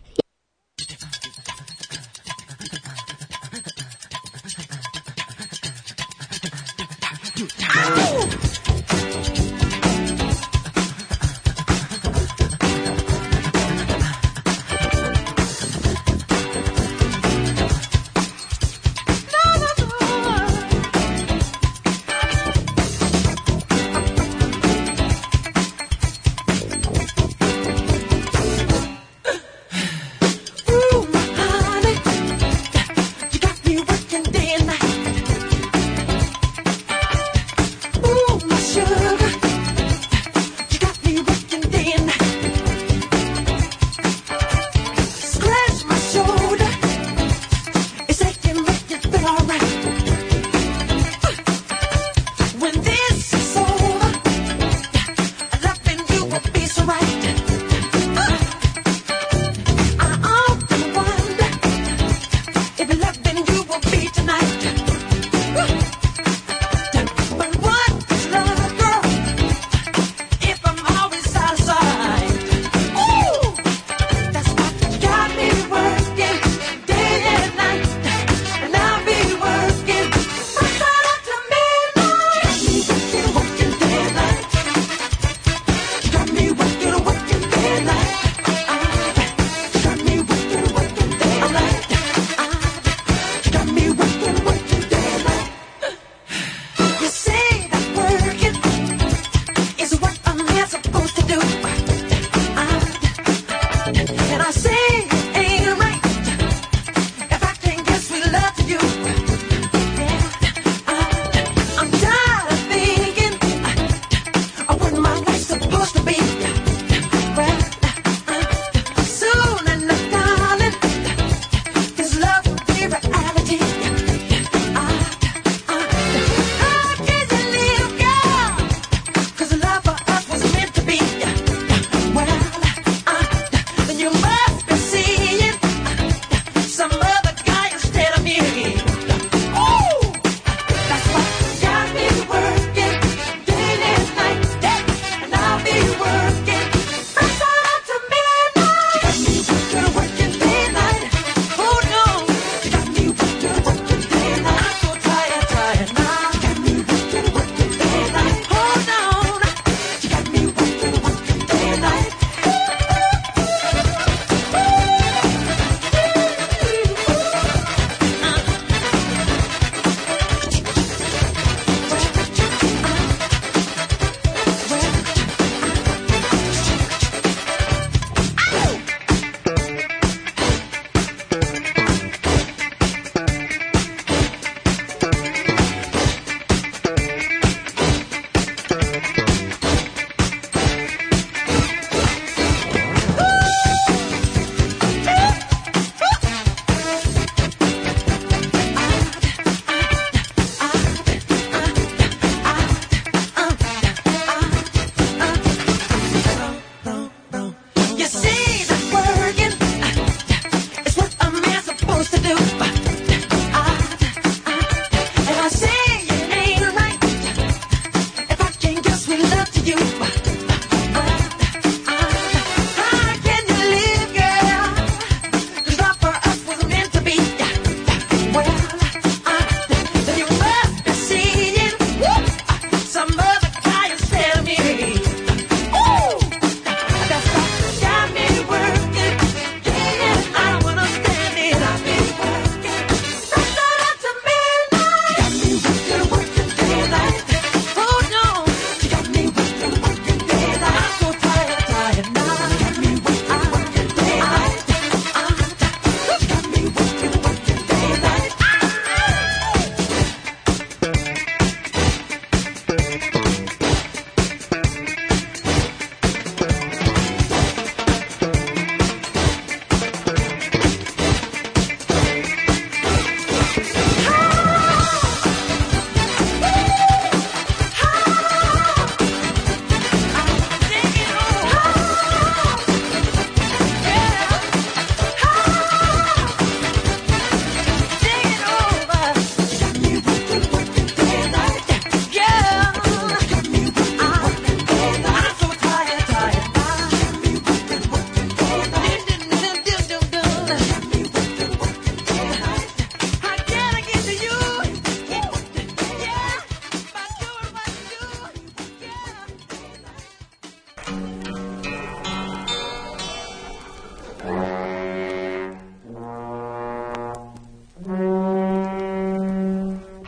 and I say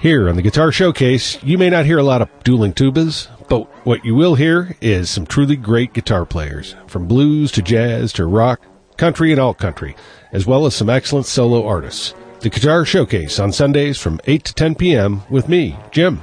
Here on the Guitar Showcase, you may not hear a lot of dueling tubas, but what you will hear is some truly great guitar players, from blues to jazz to rock, country and alt country, as well as some excellent solo artists. The Guitar Showcase on Sundays from 8 to 10 p.m. with me, Jim.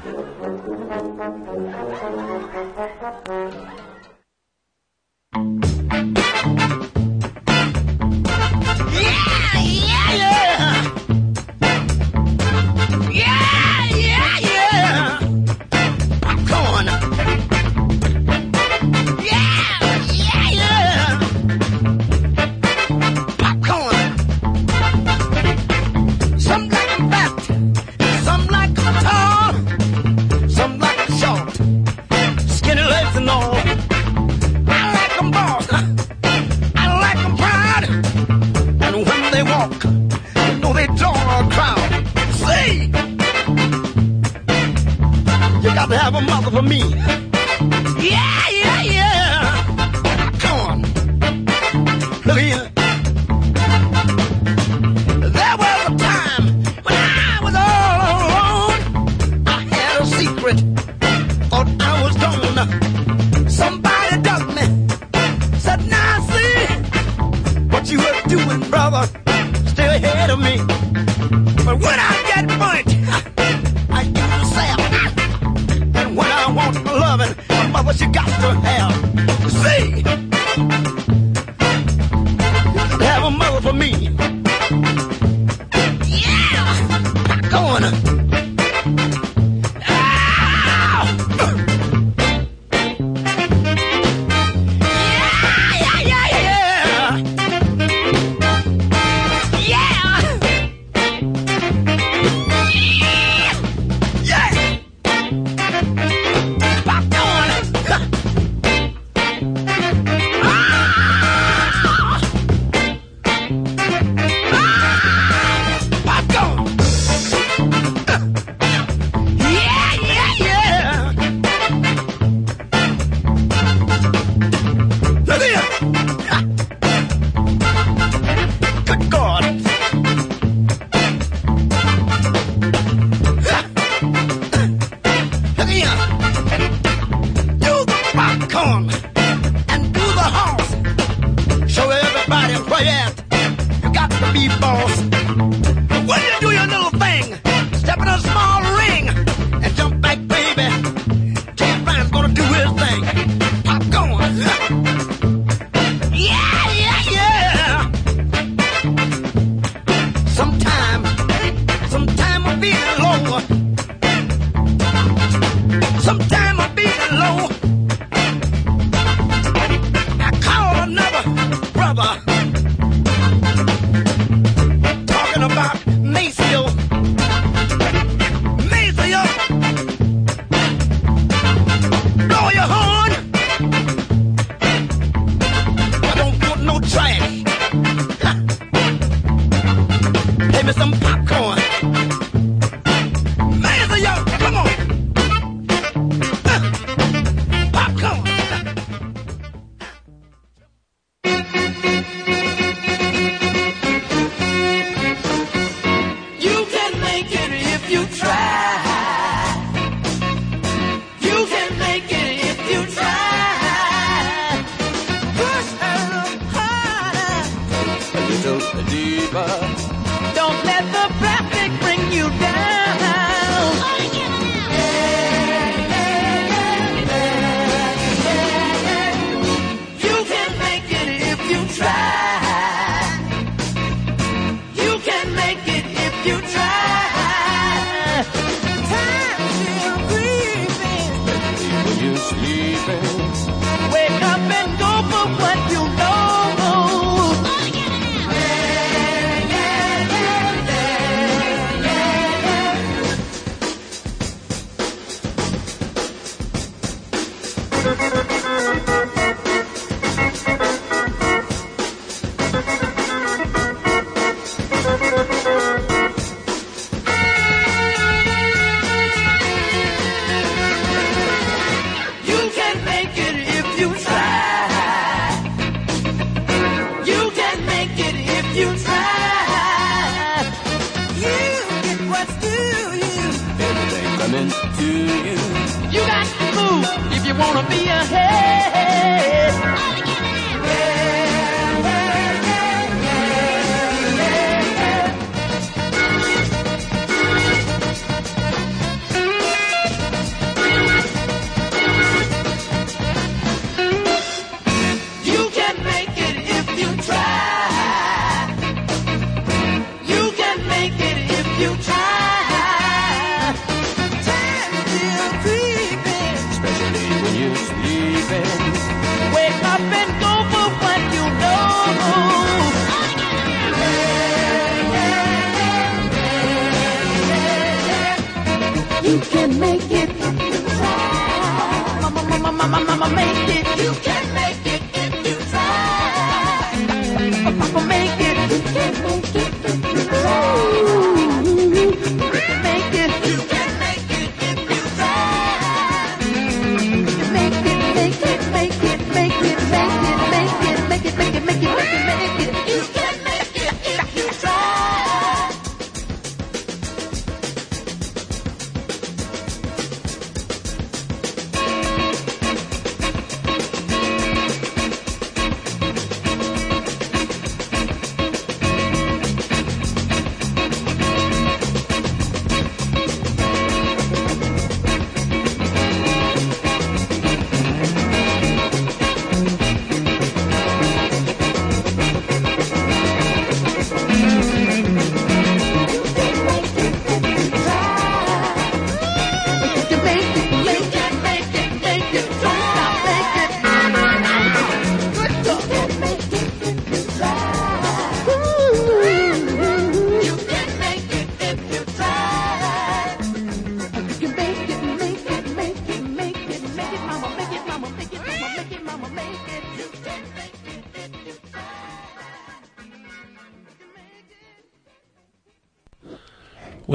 little diva.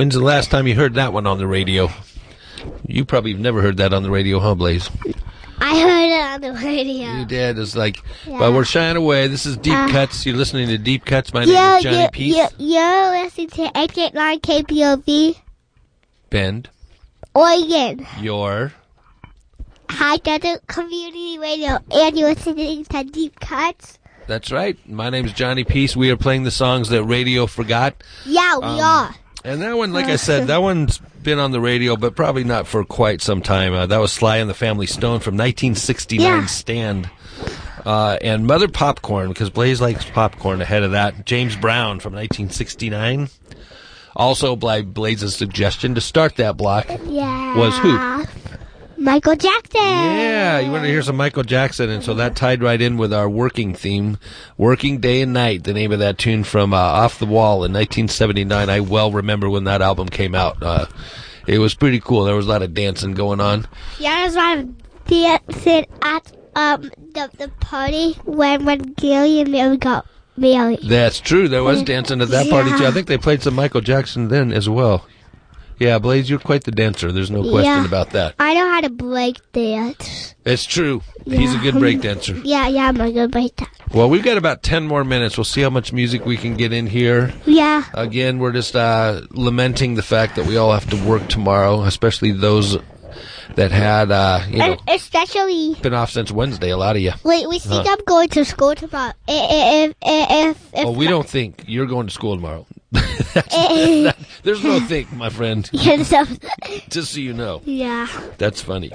When's the last time you heard that one on the radio? You probably have never heard that on the radio, huh, Blaze? I heard it on the radio. You did. It's like, Yeah. but we're shying away. This is Deep Uh, Cuts. You're listening to Deep Cuts. My name Yeah, is Johnny yeah, Peace. yeah, you're listening to 889 KPOV Bend Oregon your High Desert Community Radio, and you're listening to Deep Cuts. That's right. My name's Johnny Peace. We are playing the songs that radio forgot. Yeah, we Um, are. And that one, like I said, that one's been on the radio, but probably not for quite some time. Uh, that was Sly and the Family Stone from 1969 Yeah. Stand. Uh, and Mother Popcorn, because Blaze likes popcorn ahead of that. James Brown from 1969. Also, by Blaze's suggestion to start that block Yeah. was who? Michael Jackson. Yeah, you want to hear some Michael Jackson, and so that tied right in with our working theme, "Working Day and Night." The name of that tune from uh, Off the Wall in 1979. I well remember when that album came out. Uh, it was pretty cool. There was a lot of dancing going on. Yeah, there's a lot of dancing at um the the party when when Gilly and Mary got married. That's true. There was dancing at that party too. I think they played some Michael Jackson then as well. Yeah, Blaze, you're quite the dancer. There's no question Yeah. about that. I know how to break dance. It's true. He's a good break dancer. [LAUGHS] Yeah, yeah, I'm a good break dance. Well, we've got about 10 more minutes. We'll see how much music we can get in here. Yeah. Again, we're just uh, lamenting the fact that we all have to work tomorrow, especially those that had, uh, you know, especially been off since Wednesday. A lot of you. wait, we think Huh. I'm going to school tomorrow. If if if, if Oh, we don't think you're going to school tomorrow. [LAUGHS] Eh. There's no think, my friend. [LAUGHS] [LAUGHS] Just so you know. yeah. That's funny.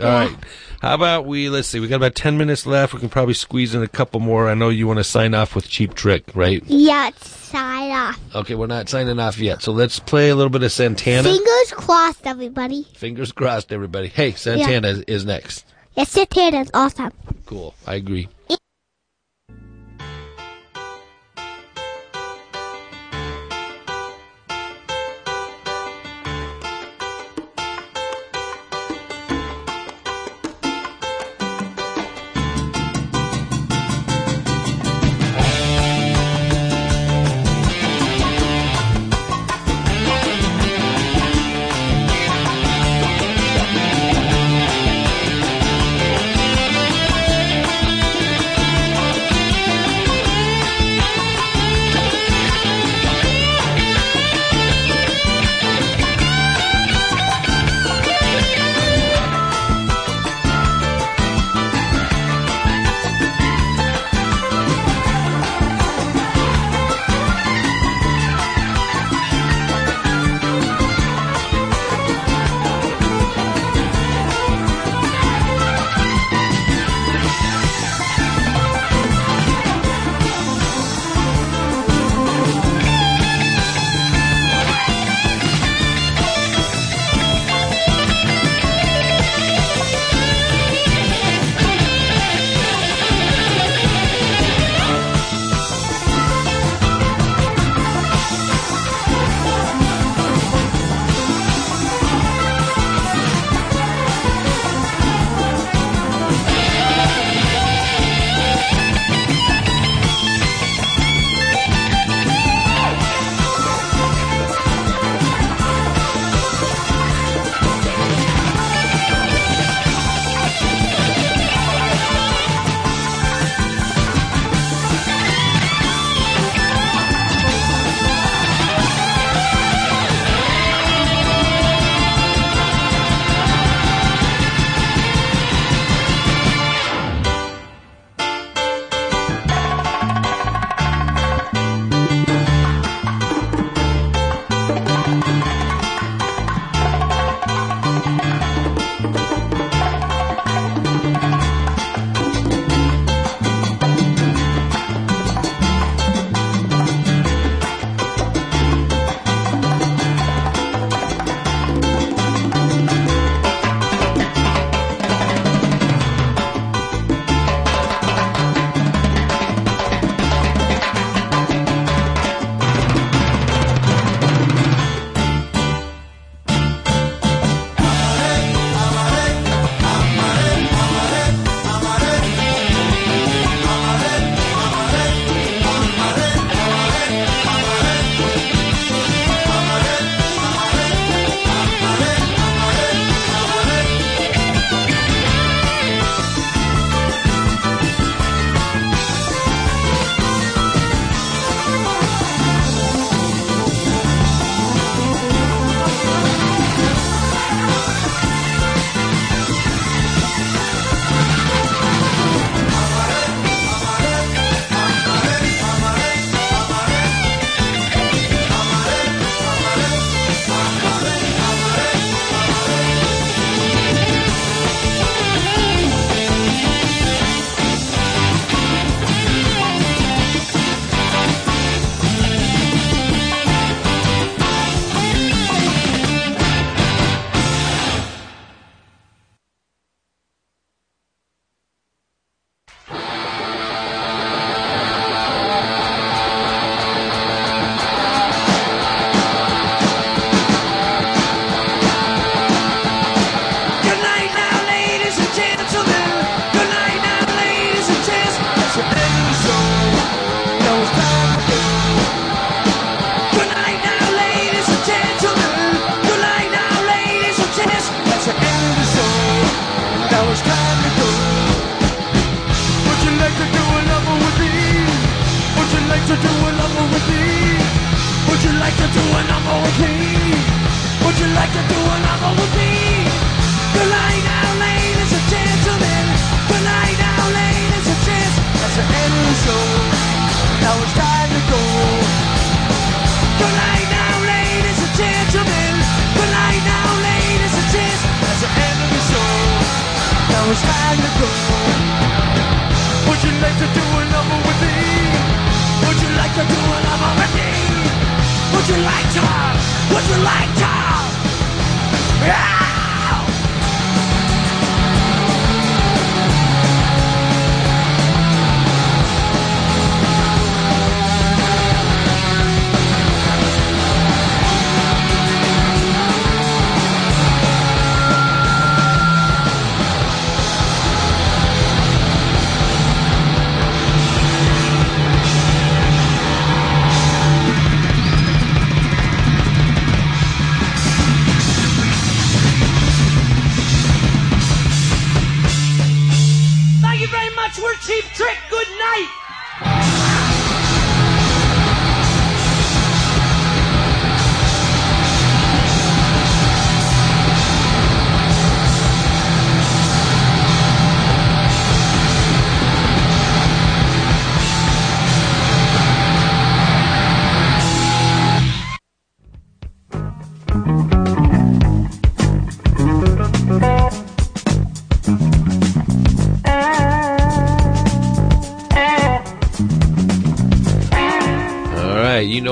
All right. How about we, let's see, we got about 10 minutes left. We can probably squeeze in a couple more. I know you want to sign off with Cheap Trick, right? Yeah, sign off. Okay, we're not signing off yet. So let's play a little bit of Santana. Fingers crossed, everybody. Fingers crossed, everybody. Hey, Santana is, is next. Yes, Santana's awesome. Cool. I agree.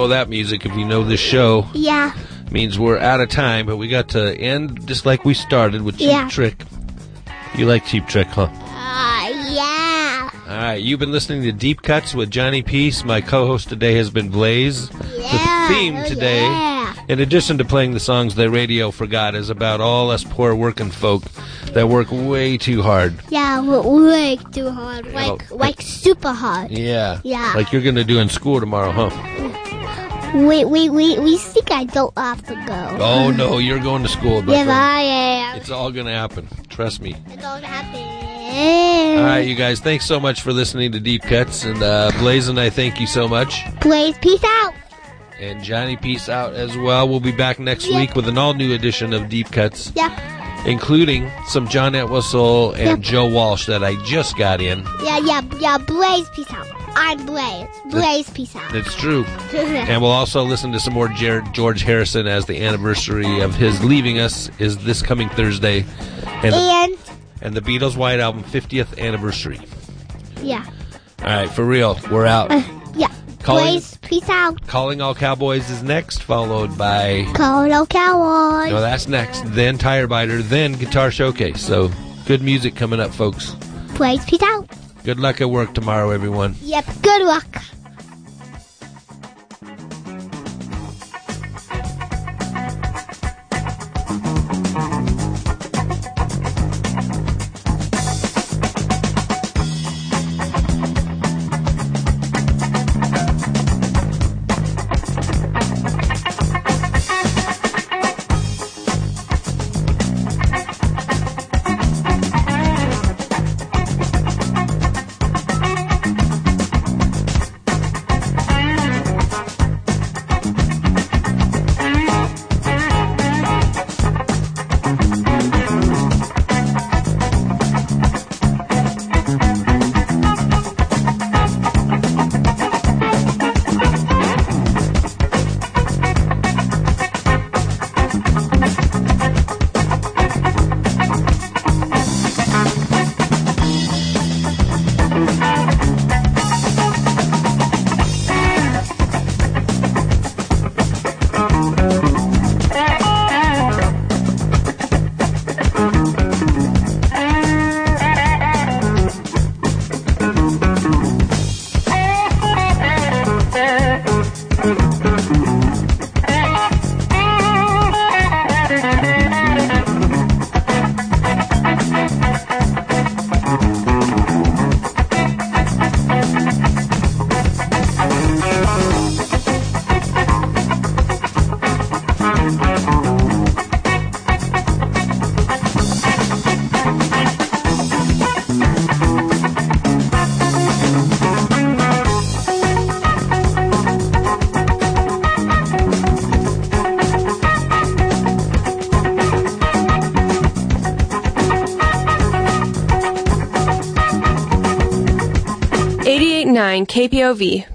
Know that music if you know this show. Yeah. Means we're out of time, but we got to end just like we started with Cheap Yeah. Trick. You like Cheap Trick, huh? Uh, yeah. All right, you've been listening to Deep Cuts with Johnny Peace. My co-host today has been Blaze. Yeah, the theme oh, today, yeah. in addition to playing the songs the radio forgot, is about all us poor working folk that work way too hard. Yeah, way too hard. Like, like super hard. Yeah. Yeah. Like you're going to do in school tomorrow, huh? We, we, we, we think I don't have to go. Oh, no, you're going to school. my Yes. I am. It's all going to happen. Trust me. It's all going to happen. All right, you guys, thanks so much for listening to Deep Cuts. And uh, Blaze and I thank you so much. Blaze, peace out. And Johnny, peace out as well. We'll be back next week with an all new edition of Deep Cuts. Yeah. Including some John Entwistle and Yeah. Joe Walsh that I just got in. Yeah, yeah, yeah. Blaze, peace out. I'm Blaze. Blaze, peace out. It's true. [LAUGHS] and we'll also listen to some more Jer- George Harrison as the anniversary of his leaving us is this coming Thursday. And, And and the Beatles White Album 50th anniversary. yeah, All right, for real, we're out. uh, yeah. Calling- Blaze, peace out. Calling All Cowboys is next, followed by. Colorado Cowboys. No, that's next. Then Tire Biter, then Guitar Showcase. So good music coming up, folks. Blaze, peace out. Good luck at work tomorrow, everyone. Yep. Good luck. KPOV,